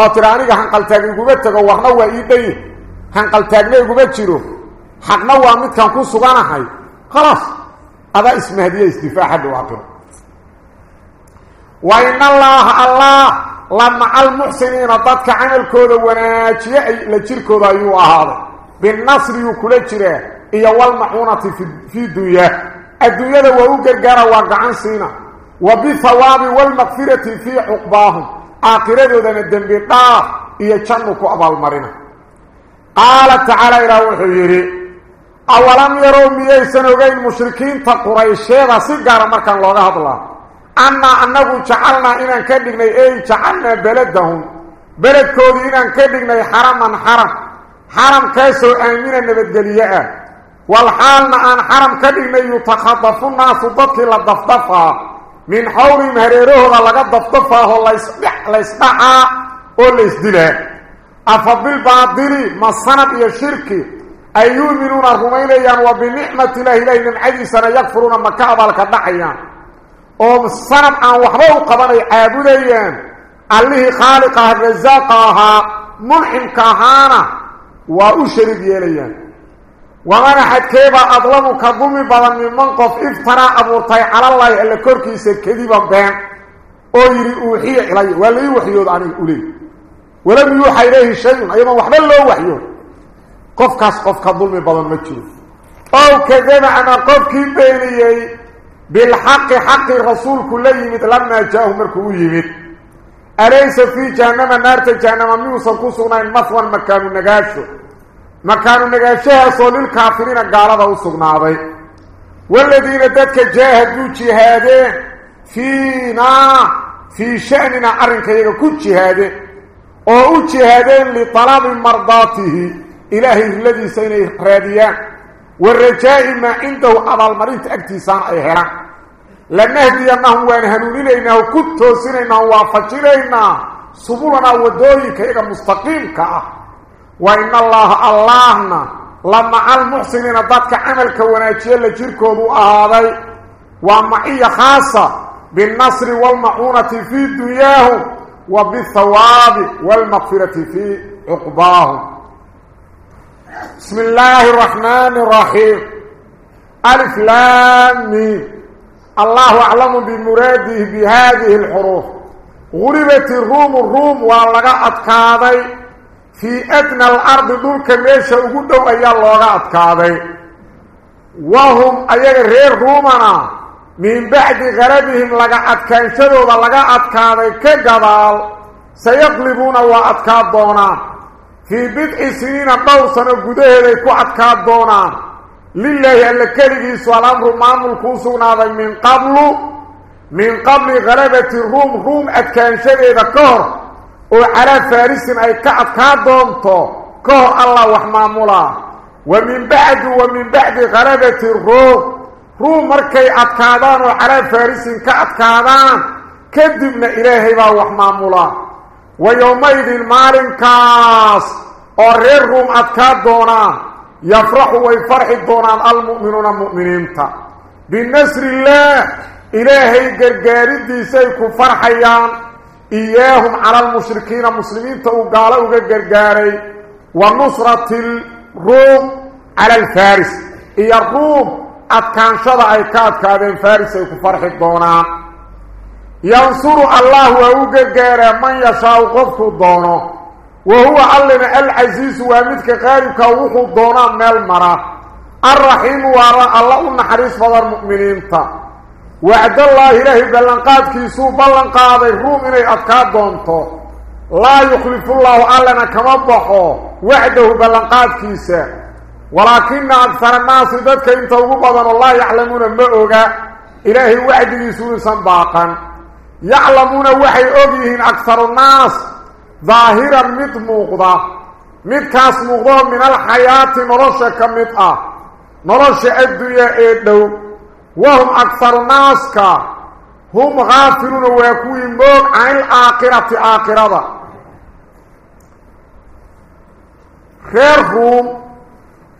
oo tira aniga hanqaltaag iguma tago warna waa ii dhay hanqaltaagna iguma jiro xaqna waa midkan ku suganahay khalaas adaa ismahdiya isdifaaca dhawaaqiro وإن الله الله لمع المحسنين ضدك عمل كود وناجية لجيركود أيها هذا بالنصر يكول جيره إيا والمعونة في, في الدنيا الدنيا وهو قرقار آخرة ذن الدنبيطاف إيا جنك أبا المرنة قال تعالى إلى وحيري أولم يروا ميسان وغين مشركين تقريشيغا سيقار مركان لغا الله أنا أنه جعلنا إنا كدقنا أي جعلنا بلدهم. بلد كودي إنا كدقنا حرما حرم حرم كيسو آمنا نبدلياء والحالنا أن حرم كدقنا يتخطف الناس ضدك من حول مهريره لقد دفدفها هو ليسبعها وليسدلها أفضل باطل ما صنب يشرك أي يؤمنون الرميليان وبنعمة الله إليه من عديسنا يكفرون aan waxba u qabanay caabudayaan allihii khaaliqa ah rasaaqa ahaa munximka ahaana waa u shariig yeelayaan ومن حكيبا أظلمك ظلمي بضم من منقف افترى أبورتي على الله إلا كوركيس كذبا بان أويري أوحي إليه ولا يوحيوه عنه أوليه ولم يوحى إليه الشيء أيضا وحبا له وحيوه قفكاس قفك ظلمي بضم مكيوه أو كذب أنا قفك بيني بالحق حق الرسول كله لما جاءه مركبه يميت أليس في جهنم النار تجهنم من يوصن قصونا المثوى المكان النقاشه النقاشو مكان النقاشو صول الكافرين قال وصغنا بي والذين ذاتك جاهدوا جهادة فينا في شأننا أرنك يقول جهادة. أو جهادين لطلب مرضاته. إلهي الذي سيني راديان والرجاء ما عنده على المريض اكتسان اي هران لنهدينهم وانهنونينه كنتو سنينه وافجرينا سبولنا ودويك ايغا مستقيم كا وإن الله اللهنا لما المحسنين ضدك عملك وناجيه لجيركودو آهاضي ومعية خاصة بالنصر والمعونة في دنياهم وبالثواب والمغفرة في عقباهم. بسم الله الرحمن الرحيم. ألف لام الله أعلم بمراده بهذه الحروف. غربت الروم الروم واللغة أتكاضي. في أدنى الأرض دولك ميشا وقدوا أي اللغة أتكاضي وهم أي غير رومنا. من بعد غربهم لغة أتكانشدوا لغة أتكاضي كقبال سيقلبون وأتكاضونا في بدء سنين دور سنة قده ليكو عدكاد دونا لله ألا كريس والأمر معمول كوسونا وعلى فارس أي كعدكاد دونتو كهر الله وحمامولا ومن بعد ومن بعد غلبة الروم روم مركي أتكادان وعلى فارس كعدكادان كدبنا إلهي وحمامولا ويومئذ مالين كاس أرير روم أتكاد دونان يفرحوا ويفرح دونان المؤمنون المؤمنين تا بالنسر الله إلهي قرقارد دي سيكو فرحيان إياهم على المشركين مسلمين تقالوا قرقاري. ونصرة الروم على الفارس. إيا الروم أتكان شضع إيكاد كادين فارس يكفرح الدونان ينصر الله وهو قرقاري من يشاء قفك الدونان وهو علم العزيز ومدك غاربك وحو الدونان من المراه الرحيم وراء الله النحريس فضل المؤمنين تا. وعد الله إلهي بلنقاد كيسو بلنقاد الروم إلي أتكاد دونتو. لا يخلف الله ألنا كمبحو وعده بلنقاد كيسا ولكن أكثر الناس ذاتك انت وقبضا الله يعلمون مأوغا إلهي وعد يسوع سنباقا. يعلمون وحي أبيهن أكثر الناس ظاهرا مد موقضا مد كاس موقضا من الحياة مرشا كمدأ مرشا الدنيا إيدو. وهم أكثر الناس هم غافلون ويكون بوق عن الآقرة آقرة خيرهم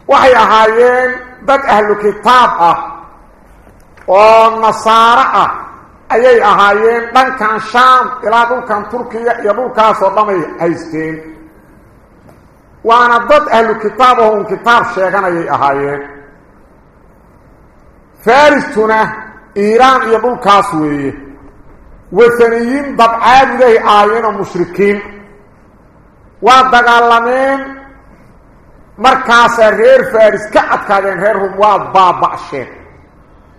وحي أهايين دك أهل كتاب أه. ونصارع أه. أي أهايين دن كان شام إلا دول كان تركيا يدول كاس وضم أيستين وأنا دد أهل كتابهم كتاب شيئا أي أهايين ahaayeen oo mushrikiin waa dagaalameen markaasaa reer faris ka adkaadeen reer rum waa baaba'sheen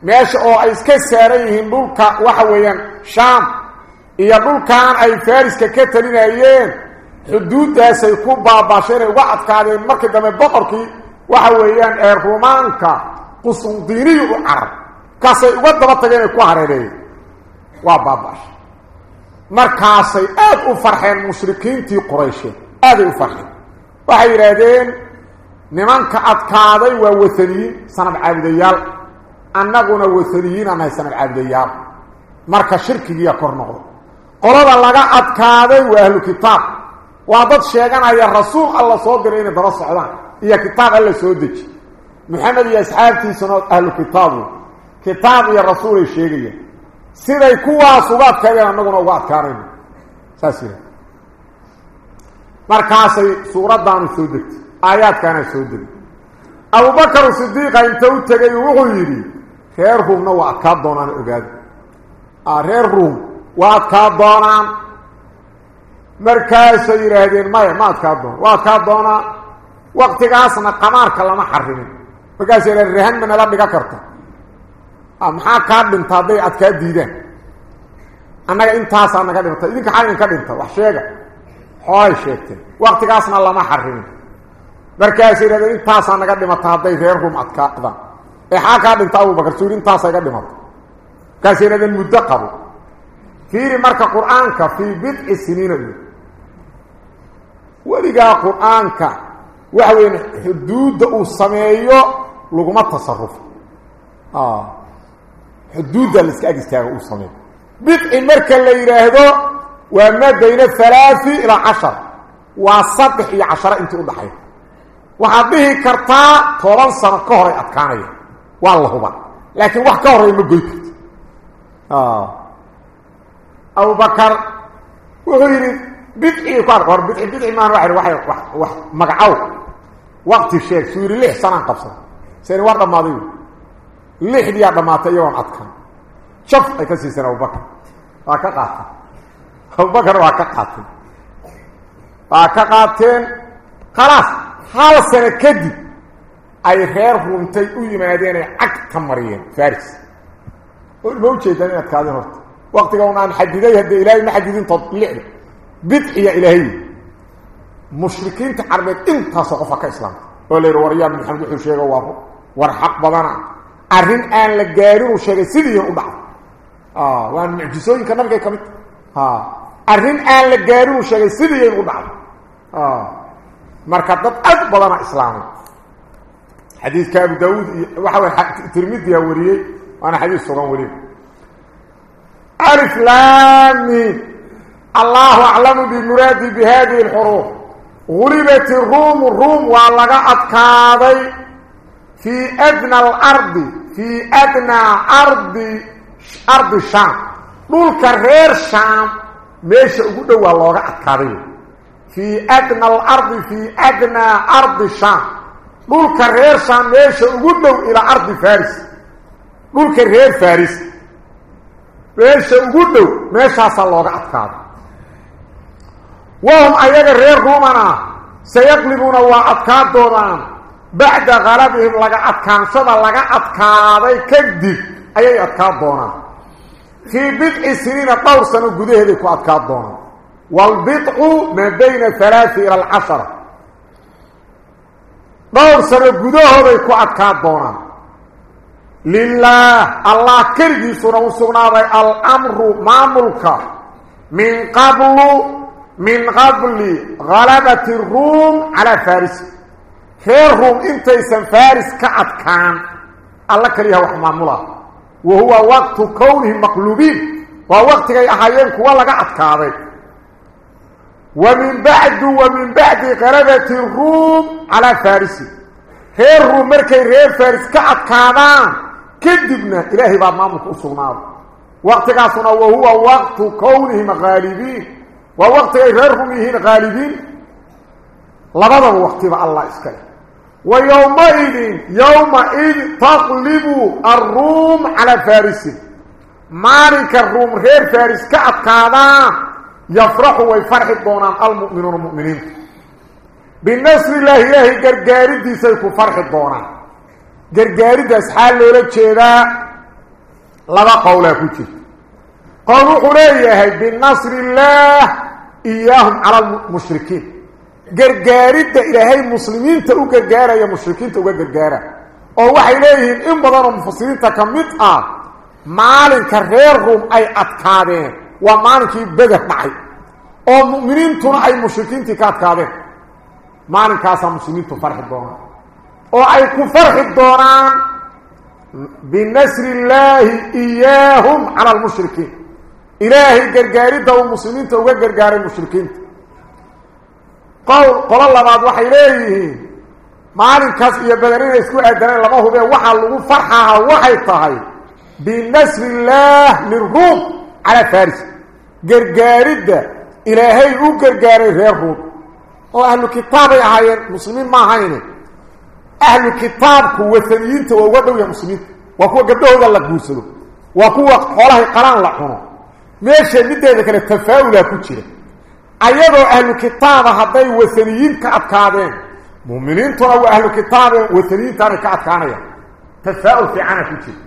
meesha oo ay iska saaran yihiin dhulka waxa weeyaan shaam iyo dhulkan ay fariska ka talinayeen xuduuddaasay ku baabasheen ay uga adkaadeen markii dambe boqorkii waxa weeyaan ee rumaanka aada u farxeen mushrikiintii quraysheed aaday u farxeen waxay yidhaahdeen nimanka adkaaday waa wathaniyiin sanad caabudayaal annaguna wathaniyiin aan haysan alcaabudayaal marka shirkigiiya kor noqdo qolada laga adkaaday waa ahlu kitaab waa dad sheeganaya rasuul alla soo diray inay daba socdaan iyo kitaab alla soo deji ahlu kitaabu kitaab iyo rasuulay sheegayaan siday kuwaas uga adkaadeen annaguna uga adkaanayno saas yidha markaasay suuraddaanu soo degtay aayaadkaana soo degay abubakar sidiiqa inta u tegay wuxuu yidhi reer ruumna waa adkaa doonaan ogaada reer ruum waa adkaa doonaan markaasay yidhaahdeen maya ma adkaa doona waa adkaa doonaa waktigaasna qamaarka lama xarimin markaasay yidhahdeen rehan ma nala dhiga karta maxaa kaa dhinta hadday adkaa diidaan annaga intaasaa naga dhimata idinka xaa idinka dhinta wax sheega xoolay sheegteen waktigaasna lama xarimin markaasay yidhahdeen intaasaa naga dhimata hadday reer ruum adkaadaan ee xaa kaa dhinta abubakar suuri intaasa iga dhimata markaasay yidhahdeen muddo qabo fiiri marka qur-aanka fii bidci siniina u weligaa qur-aanka waxa weya xuduudda uu sameeyo لغما تصرف. آه. حدود الاسك اجستاغ اوصلين بقع المركة اللي يراهدو وما بين ثلاثي إلى عشر. وصدح إلى عشر انت أضحي. وحبه كرتا طولان سنة كهري اتقاني والله ما لكن واح كهري مقيت آه. أبو بكر وغير بدع يقال قرب بدع بدع ما راح الواحد واحد مقعو. وقت الشيخ سوري ليه سنة قبصه shaf ay ka siiseen abubakar waa ka qaatay abubakar waa ka qaatay waa ka qaateen khalaas hal sano kadib ay reer ruumtay u yimaadeenay cag ka mariyeen faris oo ma ujeedaan in adkaadeen horta waktiga un aan xadiday haddee ilaahay ma xadidintood lixda bidciya ilaahay mushrikiinta carbeed intaasoo qofa ka islaamta oo la yidhi waryaan maxamed wuxuu sheega waa ورحق بضانا. أرهن آن لقارو شاقة سيدي يؤبع آه، وأن معجزوين كان نبقى كمت أرهن آه. آن لقارو شاقة سيدي يؤبع آه. مركبت أرهن بضانا إسلامي حديث كابي داود وحاول ترميد يا وريي وأنا حديث صغان وريي أرف لامي الله أعلم بمرادي بهذه الحروف. غربت الروم الروم وعلى قد كاضي laga adkaaday fii adna alardi fii adnaa ardi ardi shaam dhulka reer shaam meesha ugu dhow waa looga adkaaday fii adna alardi fii adnaa ardi shaam dhulka reer shaam meesha ugu dhow ilaa ardi faris dhulka reer faris meesha ugu dhow meeshaasaa looga adkaaday wahum ayaga reer بعد غلبهم لغا أدكان صدى لغا أدكاني كدب. أي أدكات دونا. في بطء سنين طور سنة قده لكو أدكات دونا. والبطء ما بين ثلاث إلى العشر. طور سنة قده لكو أدكات دونا. لله الله كرهي سنو سنو الأمر ما ملك. من قبل من قبل غلبة الروم على فارسي خيرهم انت يسن فارس كعب كان الله كريها وحمامولا وهو وقت كونهم مقلوبين ووقت كي أحيانك ولا قعب كاذي ومن بعد ومن بعد قربة الروم على فارس خيرهم مركي غير فارس كعب كان كدبنا إلهي باب مامو حسونات وقت كاسونا وهو وقت كونهم غالبين ووقت غيرهم يهين غالبين لبدا وقت بأ الله إسكاله ويومئذ يومئذ تقلب الروم على فارس مالك الروم غير فارس كأبكادا يفرح ويفرح الضونان المؤمنون المؤمنين. بالنصر لله إله قرقاري دي سيكو فرح الضونان قرقاري دي اسحال لولا تشيدا لا قولا كتير قولوا قولا بالنصر الله إياهم على المشركين. Gargaaridda ilaahay muslimiinta u gargaaraya mushrikiinta uga gargaara oo waxay leeyihiin in badanoo mufasiriinta ka mid ah maalinka reer ruum ay adkaadeen waa maalinkii beder dhacay oo mu'miniintuna ay mushrikiintii ka adkaadeen maalinkaasaa muslimiintu farxi doonaan oo ay ku farxi doonaan binasri illaahi iyaahum cala almushrikiin ilaahay gargaaridda uu muslimiinta uga gargaaray mushrikiinta قول قول الله بعد وحي ليه معالي كاس إيا بغرير إسكو عدنان لما هو بيه وحا اللغو فرحها وحي طهي بالنسب الله للروم على فارس. قرقارد إلهي أو قرقارد في الروم وأهل كتاب يحيان مسلمين ما هين أهل كتاب هو ثانيين توابدوا يا مسلمين. وكو قبضوا ذا لك بوسلو وكو قراره قران لحونه. ماشي مدة ذكرة تفاولة كتيرة. Ayadoo ahlu kitaaba hadday wasaniyiin ka adkaadeen muuminiintuna waa ahlu kitaabe wasaniyiintaanay ka adkaanayaan tafaa'ul fiicana ku jira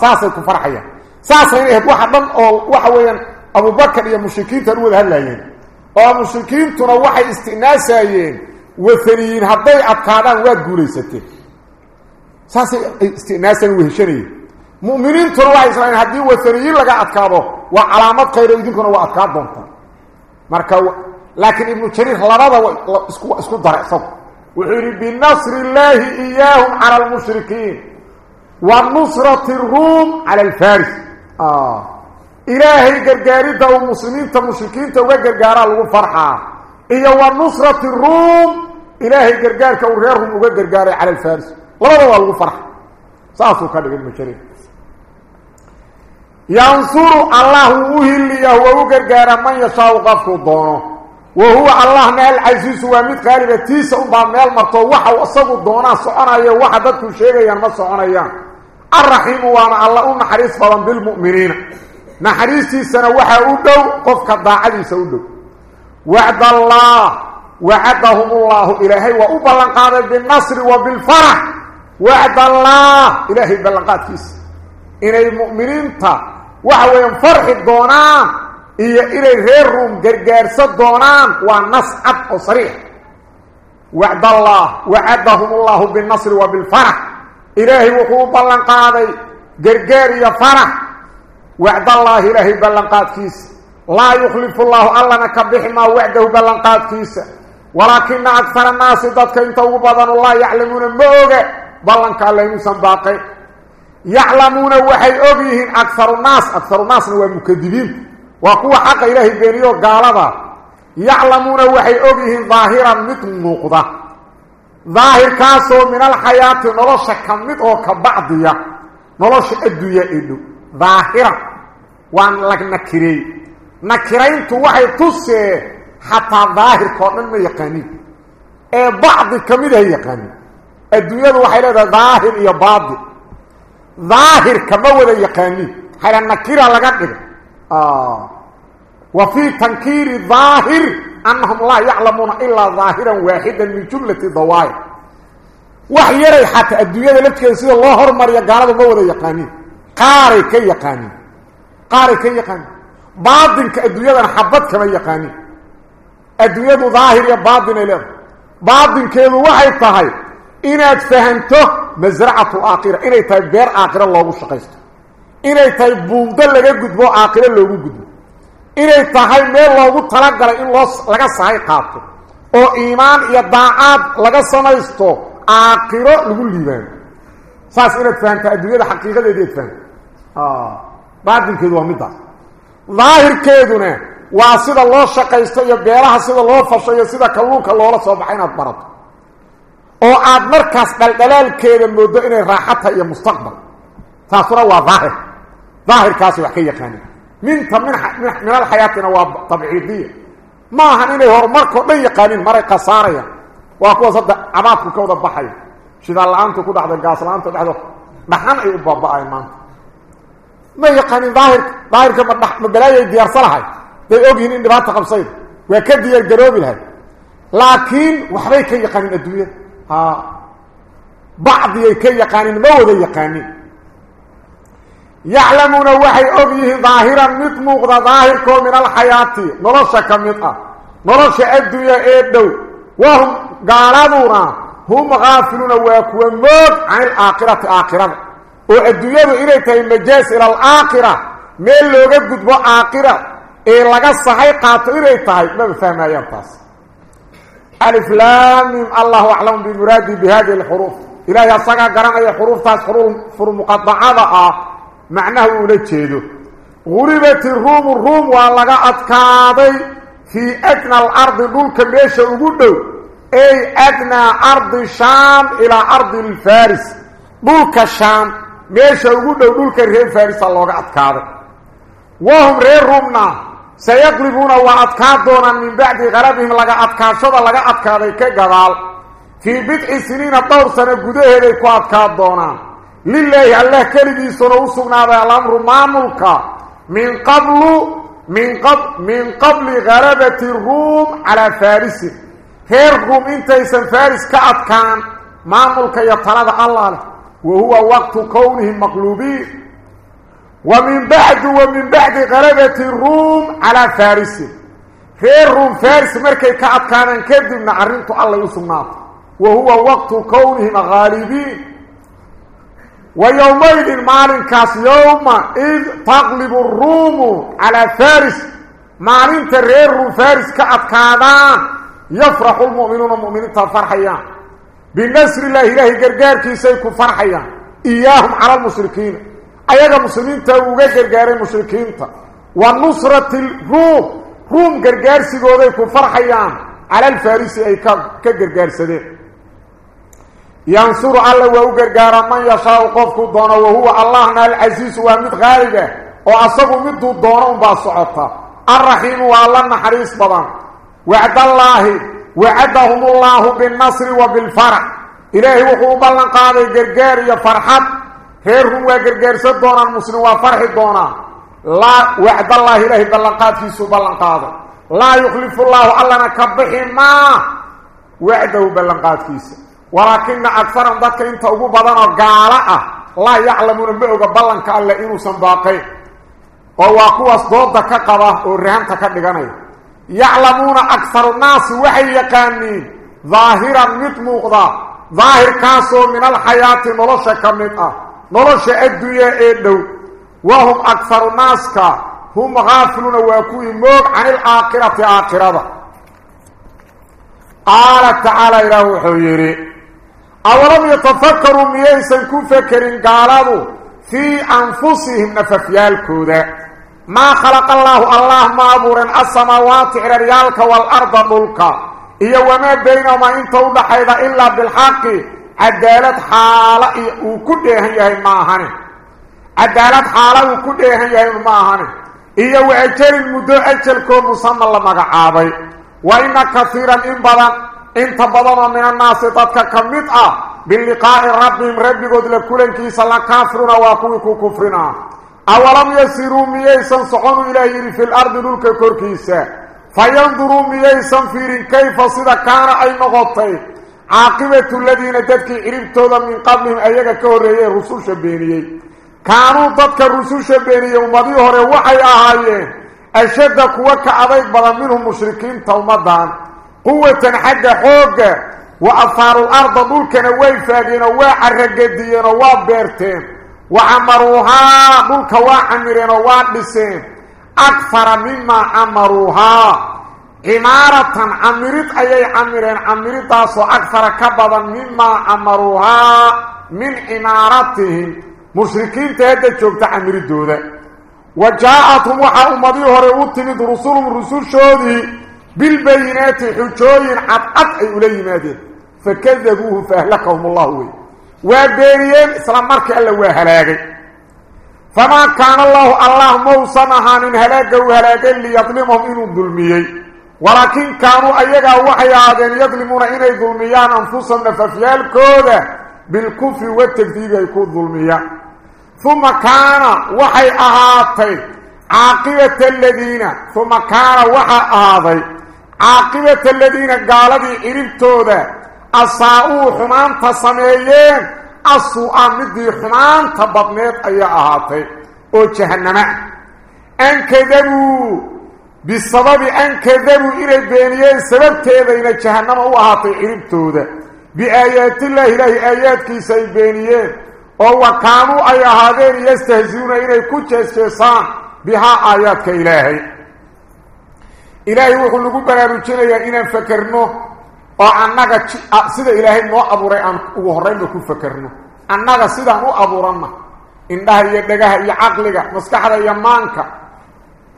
saasay ku farxayaan saasayna ahayd waxa dhan oo waxa weeyaan abubakar iyo mushrikiintan u wada hadlaayeen oo mushrikiintuna waxay istinaasayeen wasaniyiin hadday adkaadaan waad guulaysateen saasay istinaasaan weheshanayeen mu'miniintuna waxay islaayeen haddii wasaniyiin laga adkaado waa calaamad khayro idinkuna waa adkaa doontaa marka laakiin ibnu jariir labada isku isku dara isagu wuxuu yidhi binasri illaahi iyaahum cala almushrikiin wa nusrati ruum cala alfaris ilaahay gargaaridda uu muslimiinta mushrikiinta uga gargaaraa lagu farxaa iyo wa nusrati ruum ilaahay gargaarka uu reer rum uga gargaaray cala alfaris labada waa lagu farxa saasuu ka dhigay ibnu jariir ينصر الله وهل له وغرغر من يساوقك دونه. وهو الله مال عزيز ومن خالد تيس ومال مرته وحا وصو دونا سونايا وحا ددكو ما سونايا الرحيم وأنا الله نحريص بالان بالمؤمنين. نحريصي سنة وحا ودو قف كداعديس ودو وعد الله وعدهم الله إلهي وابلن قاد بالنصر وبالفرح. وعد الله إلهي بالقاتيس ان المؤمنين تا. وحو ينفرح الدونام إيا إلي غيرهم جرجارس الدونام والنص عبق وعد الله وعدهم الله بالنصر وبالفرح. إلهي وحو بلنقاضي جرجار فرح. وعد الله إلهي بلنقاض كيس. لا يخلف الله ألا نكبح ما وعده بلنقاض كيس. ولكن أكثر الناس ذاتك أنتوا بضان الله يعلمون الموغة بلنقاض لهم سنباقي يعلمون وحي أغيهن أكثر الناس أكثر الناس هو المكذبين وقوة حق إلهي بينيو قالبا. يعلمون وحي أغيهن ظاهرا مثل موقضة ظاهر كاسو من الحياة نلوش كمثل كبعضية. نلوش أدوية إلو ظاهرة. وان لك نكري. نكرين توحي تسي حتى ظاهر كورن ما يقاني إيه بعض كمده يقاني الدوية الوحي لدى ظاهر يا بعضي ظاهر كما ولا يقيني. هل النكير على قدر آه. وفي تنكير ظاهر أنهم لا يعلمون إلا ظاهرا واحدا من جلة الضواية وحيري حتى الدنيا التي يسير الله هرمر يقال ما ولا يقيني. قاري كي يقاني قاري كي يقاني بعض الدنيا حبت كما يقاني الدنيا ظاهر يا بعض الدنيا بعض الدنيا وحيطة inaad fahanto masracatu aakhira inay tahay beer aakhiro loogu shaqaysto inay tahay buundo laga gudbo aakhiro loogu gudbo inay tahay meel loogu talagalay in loo laga sahay qaato oo iimaan iyo daacaad laga samaysto aakhiro lagu liibaano saas inaad fahanto adduunyada xaqiiqadeedi aad fahanto baatinkeedu waa midaas daahirkeeduna waa sida loo shaqaysto iyo beeraha sida loo fasho iyo sida kalluunka loola soo baxa inaad barato oo aad markaas dhaldhalaalkeeda moodo inay raaxata iyo mustaqbal taasuna waa daahir daahirkaasi wax ka yaqaanin minta min min alxayaatina waa tabciidiya ma ahan inay horumarkao dhan yaqaanin maray khasaarayaan waa kuwaas hadda cabaadku ka wada baxaya shidaal la-aantu ku dhacday gaas la-aanta dhexdo dhaxan ay u baaba-ayn maanta ma yaqaanin daahirka daahirka ma ma balaayay diyaarsa lahay day ogyihiin in dhibaata qabsayd waa ka diyaar garoobi lahay laakiin waxbay ka yaqaanin adduunyada ha bacdiyay ka yaqaanin ma wada yaqaanin yaclamuuna waxay og yihiin daahiran mid muuqda daahirkoo min alxayaati nolosha ka mid ah nolosha adduunya ee dhow wahum gaaladuna hum kaafiluuna waa kuwa moog can ilaakhirati aakhirada oo adduunyadu inay tahay majaas ila alaakhira meel looga gudbo aakhira ee laga sahay ألف لامم الله أعلم بمراد بهذه الحروف. إلهي الصقاء قرم أي حروف تاس حروف مقطعة. آه. معناه أولاد غربت الروم الروم والله أتكاضي في أدنى الأرض دول كميشة أقوله؟ أي أدنى أرض الشام إلى أرض الفارس. دول الشام ميشة أقوله؟ دول كالرهي فارس الله أتكاضي وهم رير رومنا. سيقلبون وعد كادونا من بعد غربهم لغا أدكاشوا لغا أدكاذي كغبال في بدء سنين الدور سنة قده إليكو عد كادونا لله الله كالذي سنوصنا بألمر مامولك من قبل من قبل من قبل غربة الروم على فارس هير روم انتهيسن فارس كعدكاد ما ملكا يطلب الله وهو وقت كونهم مقلوبين. ومن بعد ومن بعد غلبة الروم على فارس. فير روم فارس مركي كعب كان كذب نعرنت الله يسمى. وهو وقت كونهم غالبين. ويومين المالين كاس يوم إذ تغلب الروم على فارس. مالين ترير روم فارس كعب كان يفرح المؤمنون المؤمنين تفرحيا. بالنسر الله إلهي قرقار كيسيكو فرحيا. إياهم على المسركين أيها المسلمين تاوغا قرقار المشركين والنصرة الروم روم قرقار سيقوديكو فرحيان على الفارس أي كقرقار سدين ينصر الله وغرغار من يشاء قفك دون وهو الله العزيز ومد غالبه واصبه مد دون با سعطا الرحيم والله نحريس بدن وعد الله وعدهم الله بالنصر وبالفرح إلهي وحو بلن قادي غرغار يا فرحت هيرهم وغرغار سدون المسلم وفرح دون لا وعد الله reer rum waa gargaarsan doonaan muslin waa farxi doonaan. Laa wacdallaahi ilaahay ballanqaadkiisuu ballanqaado. Laa yukhlifu llaahu allana ka bixi maa wacdahu ballanqaadkiisa. Walaakina akaran dadka inta ugu badanoo gaalo ah laa yaclamuuna ma oga ballanka alle inuusan baaqayn. Oo waa kuwaas dooda ka qaba oo rahanta ka dhiganaya. Yaclamuuna akaru naasi waxay yaqaaniin daahiran mid muuqda daahirkaasoo min alxayaati nolosha ka mid ah. إله حيري أولم يتفكروا ميسا كفكر قالوا في أنفسهم نففيال كودا ما خلق الله الله ما أبورا السماوات إلى ريالك والأرض ملك إيا وما بينهما إن توضحيد إلا بالحق عدالت حالة إيه وكده هي ماهنة عدالت حالة وكده هي ماهنة إيه وعجر المدوء عجر كون مصمى الله مقا عابي وإن كثيرا إنبادا إنت بضنا من الناس تدك كميتا آه. باللقاء ربهم ربي قد لكل انكيس الله كافرنا وقوكو كفرنا. أولم يسيروا مييسا سعون إلهي في الأرض نلك كوركيسا فينظروا مييسا فيرين كيف صدا كان أي مغطيه عاقبة الذين تدك عربتوا من قبلهم ايجا كوريا رسول شبينية. كانوا تدك رسول شبينية وماضي هوري وحي أشد قوك أبيك بلا منهم مشركين تلمدان قوة حق حق وأثاروا الأرض دول كانوا ويفادين وعرقدين وبرتين وعمروها دول كانوا عمرين وعبسين أكثر مما عمروها. إمارة أمرت أي أمر أمرت أصو أكثر كبضا مما عمروها من إمارتهم مشركين تهدى جوكت أمرت دودة وجاءتهم وحا أمضيه رؤتني رسولهم رسول شودي بالبينات حجوين عد أدعي أليهم هذه فكذبوه فأهلكهم الله وبينيين إسلام مارك ألا هو هلاقي فما كان الله اللهم وصمها من هلاقه هلاقه ليظلمهم إنهم ظلميين. ولكن كانوا أيها وحيادين يظلمون إني ظلميان أنفسهم ففيال كودة بالكوف والتكذيب يكون ظلميان ثم كان وحي أهاتي عاقبة الذين ثم كان وحي أهاتي عاقبة الذين قال دي إربتو ده أصاؤوا حنان تصميين أصوآ أمدي حنان تبطنيت أي أهاتي. أو جهنمع أن كذبوا bisababi an kadabuu inay beeniyeen sababteedayna jahannama u ahaatay ciribtooda biaayaatillaahi ilaahi aayaadkiisa ay beeniyeen. Oo wa kaanuu ay ahaadeen yastahziuuna inay ku jeesjeesaan bihaa aayaadka ilaahay. Ilaahay wuxuu nagu baraarujinayaa inaan fakerno oo annaga sida ilaahay noo abuuray aan ugu horreynba ku fakerno annaga sidaan u abuuranna indhaha iyo dhagaha iyo caqliga maskaxda iyo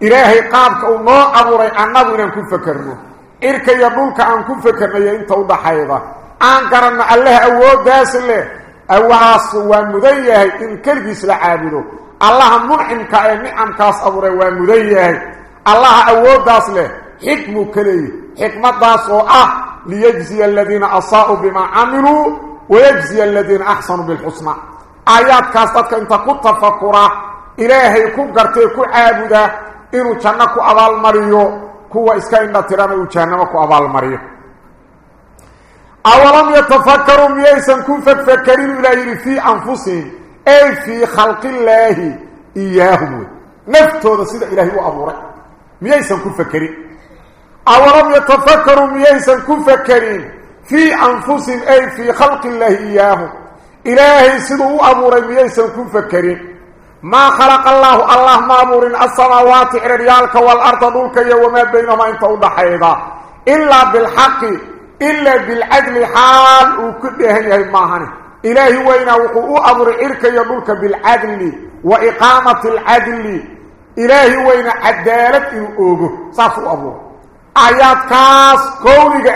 إلهي قابك الله أبوري أنظر أن كفكرنا إرك يبولك أن كفكرنا ينتو ضحيظة أنكرنا الله أول داس الله أولاس ومذيه إن كرديس لعابده الله منعن كأمي أمكاس أبوري ومذيه الله أول داس الله حكم كلي. حكمة داسه أه. ليجزي الذين أصاؤوا بما عملوا ويجزي الذين أحسنوا بالحسنة آيات كاستاتك إنت قطة فقرة إلهي كبكرتي كعابده كو inuu janno ku abaalmariyo kuwa iska indha tirana uu jahannamo ku abaalmariyo awalam yatafakaruu miyaysan ku fakfakerin ilaa yidhi fii anfusihim ay fii khalqillaahi iyaahum wey naftooda sida ilaahay u abuuray miyaysan ku fakerin awalam yatafakaruu miyaysan ku fakerin fii anfusihim ay fii khalqi illaahi iyaahum ilaahay siduu u abuuray miyaysan ku fakerin ما خلق الله الله مامور السماوات عرياالك والأرض دولك يوما بينما انت وضحيضا إلا بالحق إلا بالعدل حال. وكده يهي ماهاني إلهي وين وقوء أمر إرك يدولك بالعدل وإقامة العدل. إلهي وين عدالة الأوبه صفو أبوه آيات كاس قولك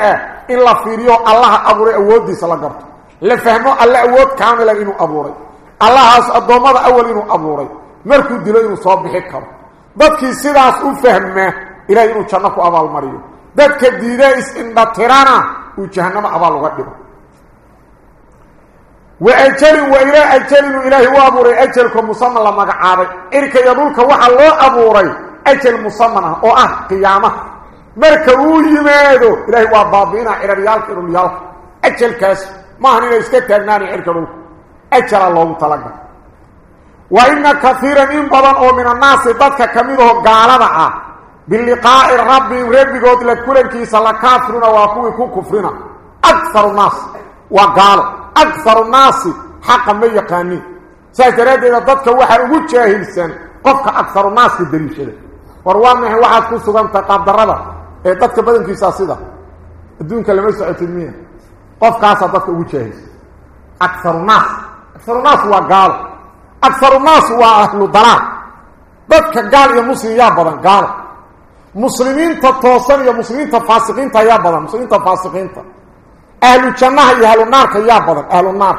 إلا فيريو الله أبوري أود دي سلقرت. لفهمه الله أود كامل إنه أبوري allahaas addoommada awal inuu abuuray markuu dilo inuu soo bixi karo dadkii sidaas u fahmaa ilahay inuu janno ku abaalmariyo dadka diida is-indhatirana uu jahannamo abaal uga dhigo wa ajalin wa ilaa ajalinu ilaahay u abuuray ajalka musaman la magacaabay cirka iyo dhulka waxaa loo abuuray ajal musaman ah oo ah qiyaamaha marka uu yimaado ilaahay waa baabi'inaa ciraryaalka dhulyaalka ajalkaas maahan inay iska taagnaanay cirka dhulka ajalaa loogu talagal wa ina kaiiran in badan oo min annaasi dadka ka mid aho gaalada ah biliqaa'i rabbihim rabbigood la kulankiisa la kaafiruna waa kuwii ku kufrina akaru naas waa gaalo akaru naasi xaqa ma yaqaanin saas daraaddeeda dadka waxaa ugu jaahilsan qofka akaru naaska daliishada war waa maxay waxaad ku sugantay qaabdarada ee dadka badankiisaa sida adduunka أكثر الناس هو قال. أكثر الناس هو أهل الضلاع بذلك قال يا مسلم يا بضان قال. مسلمين تتوصن يا مسلمين تفاسقين يا بضان مسلمين تفاسقين أهل الجنة يا أهل النار يا بضان أهل النار.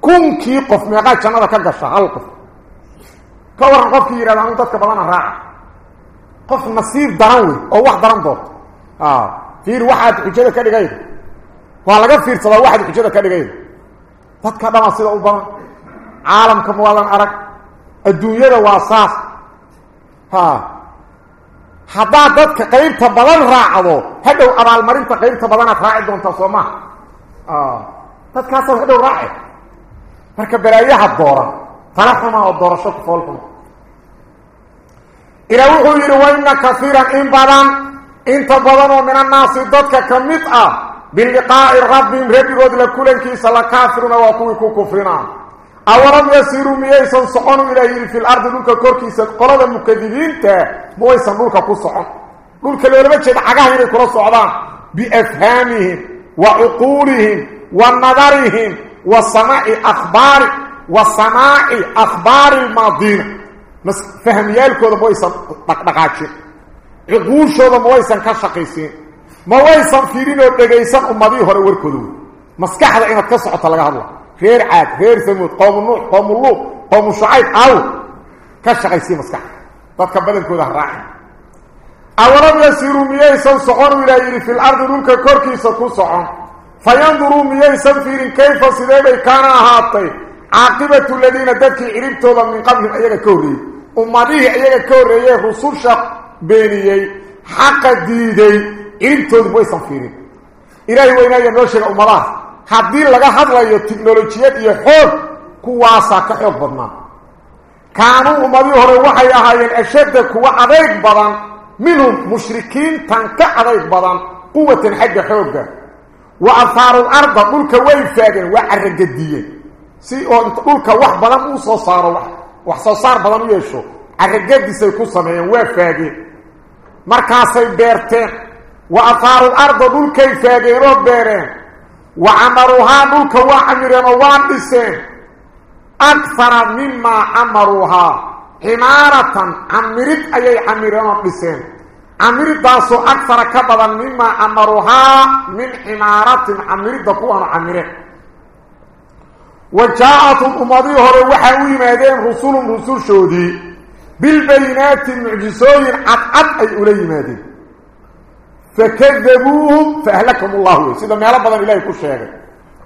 كن كيقف ميقا الجنة كالقشة هلقف كورا قف. كيرا لأنه تذكر بضان الرعا قف نصير دروي أو واحد دران دور آه. فير واحد حجيرا كالي غير وعلى قف فير صلاة واحد حجيرا كالي dadka dhamaa sida u badan caalamka maadan arag adduunyada waa saas ha haddaad dadka qaybta badan raacdo hadhow abaalmarinta qaybta badanaad raaci doontaa soo maha dadkaasaad hadhow raaci marka balaayaha dooran tala xuma oo doorasho ku fool xuma ilaa wuxuu yidhi wa ina kaiiran in badan inta badan oo min annaasi dadka ka mid ah باللقاء الرب مهبي قد لكلن كيس لكافرنا وكوك كفرنا. أولم يسيروا مئيسا صحنوا إليه في الأرض للك كوركيس قرد المكذبين مئيسا نلك كصحن للك الولمتشد عقاهم كرة صحبان. بأفهامهم وعقولهم ونظرهم وصماء أخبار وصماء أخبار الماضين. فهم يالكو هذا مئيسا بقاتش عقول شو هذا مئيسا كشاقيسين ما وي سنفيرين أو دغيسن امدي هور وركودو مسخخدا ان اد كسوتو لغا حدلا غير عاد غير سمو قوم نو قوم لو قوم شعيب. أو! كشخاي سي مسخخ بابك بلن كودا راح اولم يسيروا ميسن صخور ولا يري في الأرض رونك كوركي سكو صخون فينظروا ميسن فيرين كيف سيده كان هاطي عاقبة الذين دكي اريبتو من قبل ايغا كوري. امدي ايغا كوري رسول شق بيني. حق ديدي. دي. Ciribtoodu maysan fiirin ilaahay weynaaya noo sheega ummadahaas haddii laga hadlayo tiknolojiyad iyo xoog kuwaasaa ka xoog badnaa kaanuu ummadii hore waxay ahaayeen ashadda kuwa adayg badan minhum mushrikiintan ka adayg badan quwatan xagga xoogga wa ahaarul arda dhulka way faageen waa carragadiyeen si oo inta dhulka wax badan uu soo saaro wax soo saar badan u yeesho carragadisay ku sameeyeen waa faageen markaasay beerteen وأثار الأرض ذلك يساقينوا بيرين وعمروها ذلك وعمرين وعمرين أكثر مما عمروها حمارة عمرت أي عمرين وعمرين عمرت داسوا أكثر كبدا مما عمروها من حمارة عمرت دقوها وعمرين وجاءت أمضيها روحاوي مادين رسول رسول شودي. بالبينات المعجسوين عقد أي أولي مادين. فكذبوهم فأهلكهم الله. سيدا ما يلبى ذا إلهي كل شيء.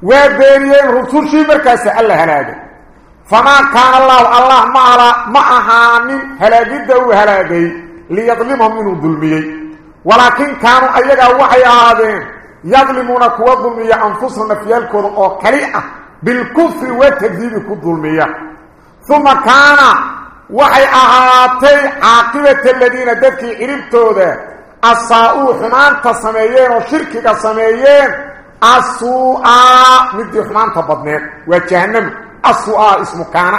وابيريين رسول شيء مركز ألا هلاك فما كان الله الله معنا معهان هلاك دو هلاك ليظلمهم من الظلمي ولكن كانوا أيها وحي آدين يظلمون كوى الظلمي أنفسهم في الكرة وكريئة بالكفر والتكذيب كوى الظلمي ثم كان وحي آتي عاقبة الذين دكي إربتوا ذا أصاؤوا حمانتا سميين وشركك سميين أصوء ندي حمانتا بدنين وجهنم. أصوء اسمه كان.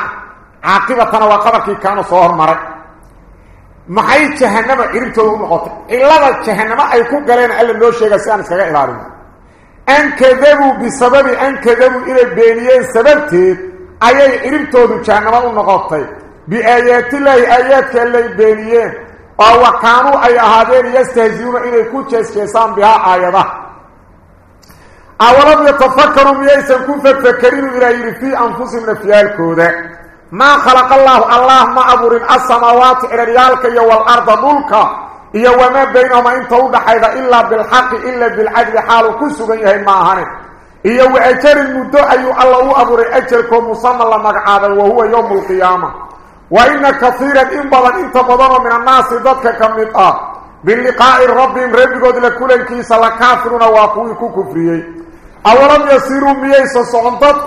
عاقبة وقبك كان صور مرد محايد جهنم إرمتوا بمقوطة إلا ذا جهنم أيكو قلين ألم لو شيئا سيانا سيئا إلارين أن كذبوا بسبب أن كذبوا إلى البينيين سببتي. أي إرمتوا بمقوطة بآيات الله آيات الله البينيين فهو كانوا أي أهدين يستهزيون إلي كتش كيسان بها آيادة أولم يتفكروا بيسان كون فتفكرين إليه في أنفسهم نفيال كودة ما خلق الله الله ما أبور السماوات إلى ريالك يو الأرض ملكا يو ما بينهما إنتو دحيدا إلا بالحق إلا بالعجل حالو كسو بيها إماهاني يو أجر المدعي الله أبور أجركم مصمى الله مقعادا وهو يوم القيامة وإن كثيرا إن إنبضا إنت بضانا من الناس ذاتك كمتا آه. باللقاء الربهم ربك ودل كل انكيس لكافرون وأقويكو كفريي أولم يسيروا مييسا صعنتك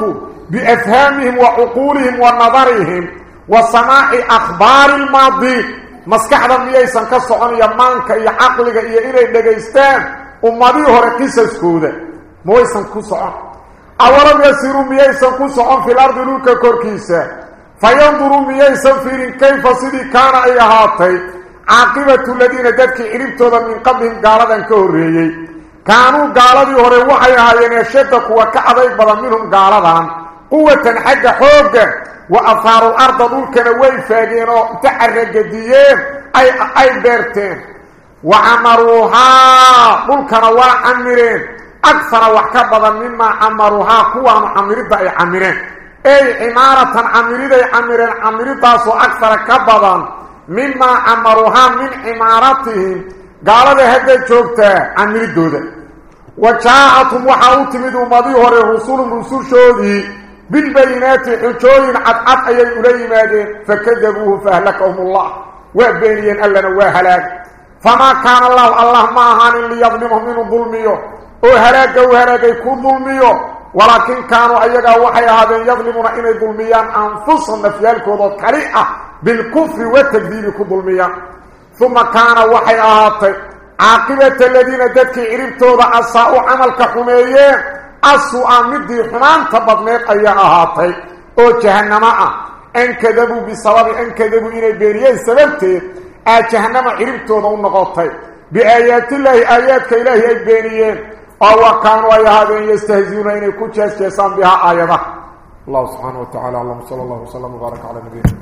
بإفهامهم وعقولهم ونظرهم وصناع أخبار الماضي. مسكح ذا مييسا كالصعن يمانك إيا عقلك إيا إلي دقائستان أماديه ركيسا سكودة. مويسا كالصعن أولم يسيروا مييسا كالصعن في الأرض لوكا كوركيسا فينظروا ميسن في كيف سدي كان ايهاتي عاقبة الذين دفك إربتوا من قبلهم قالوا كوريي كانوا قالوا يوري وحيها ينشد قوة كأضيب بضا منهم قالوا قوة حق حق وأثاروا أرض ذلك نوي فاقين تحرق ديين. أي, أي بيرتين. وعمروها ذلك نوي أمرين أكثر وحكا بضا مما عمروها قوة محمرين بأي عمرين. أي عمارة عمريدة عمرين عمريتاسو أكثر كبادان مما عمروها من عمارتهم. قال لهذا الشوكت عمريدو ده وشاعتم وحاوت من مضيه الرسول الرسول شودي. بالبينات حجوين عد عد أي الوليمادين فكذبوه فهلكهم الله. وابينيين ألا نواه لك فما كان الله اللهم آهان اللي يظلمهم من الظلميو أو هلاك أو هلاك يكون ظلميو ولكن كانوا أيها وحي هذا يظلمون إن ظلميان أنفسهم نفيالكم كريئة بالكفر والتكذيب كظلميان ثم كان وحي أهاتي عاقبة الذين ددك عربتوضا أساءوا عملك حميين أسوء مدي حنان تبضنيت أي أهاتي أو جهنم أن كذبوا بسبب أن كذبوا إلى بيريين سببتي. جهنم عربتوضا ونغطي بآيات الله آيات إلهي البينيين أو كانوا أي هذا يستهزيون إن يكون جاسكيسان بها آيات الله سبحانه وتعالى اللهم صلى الله وسلم وبارك على نبينا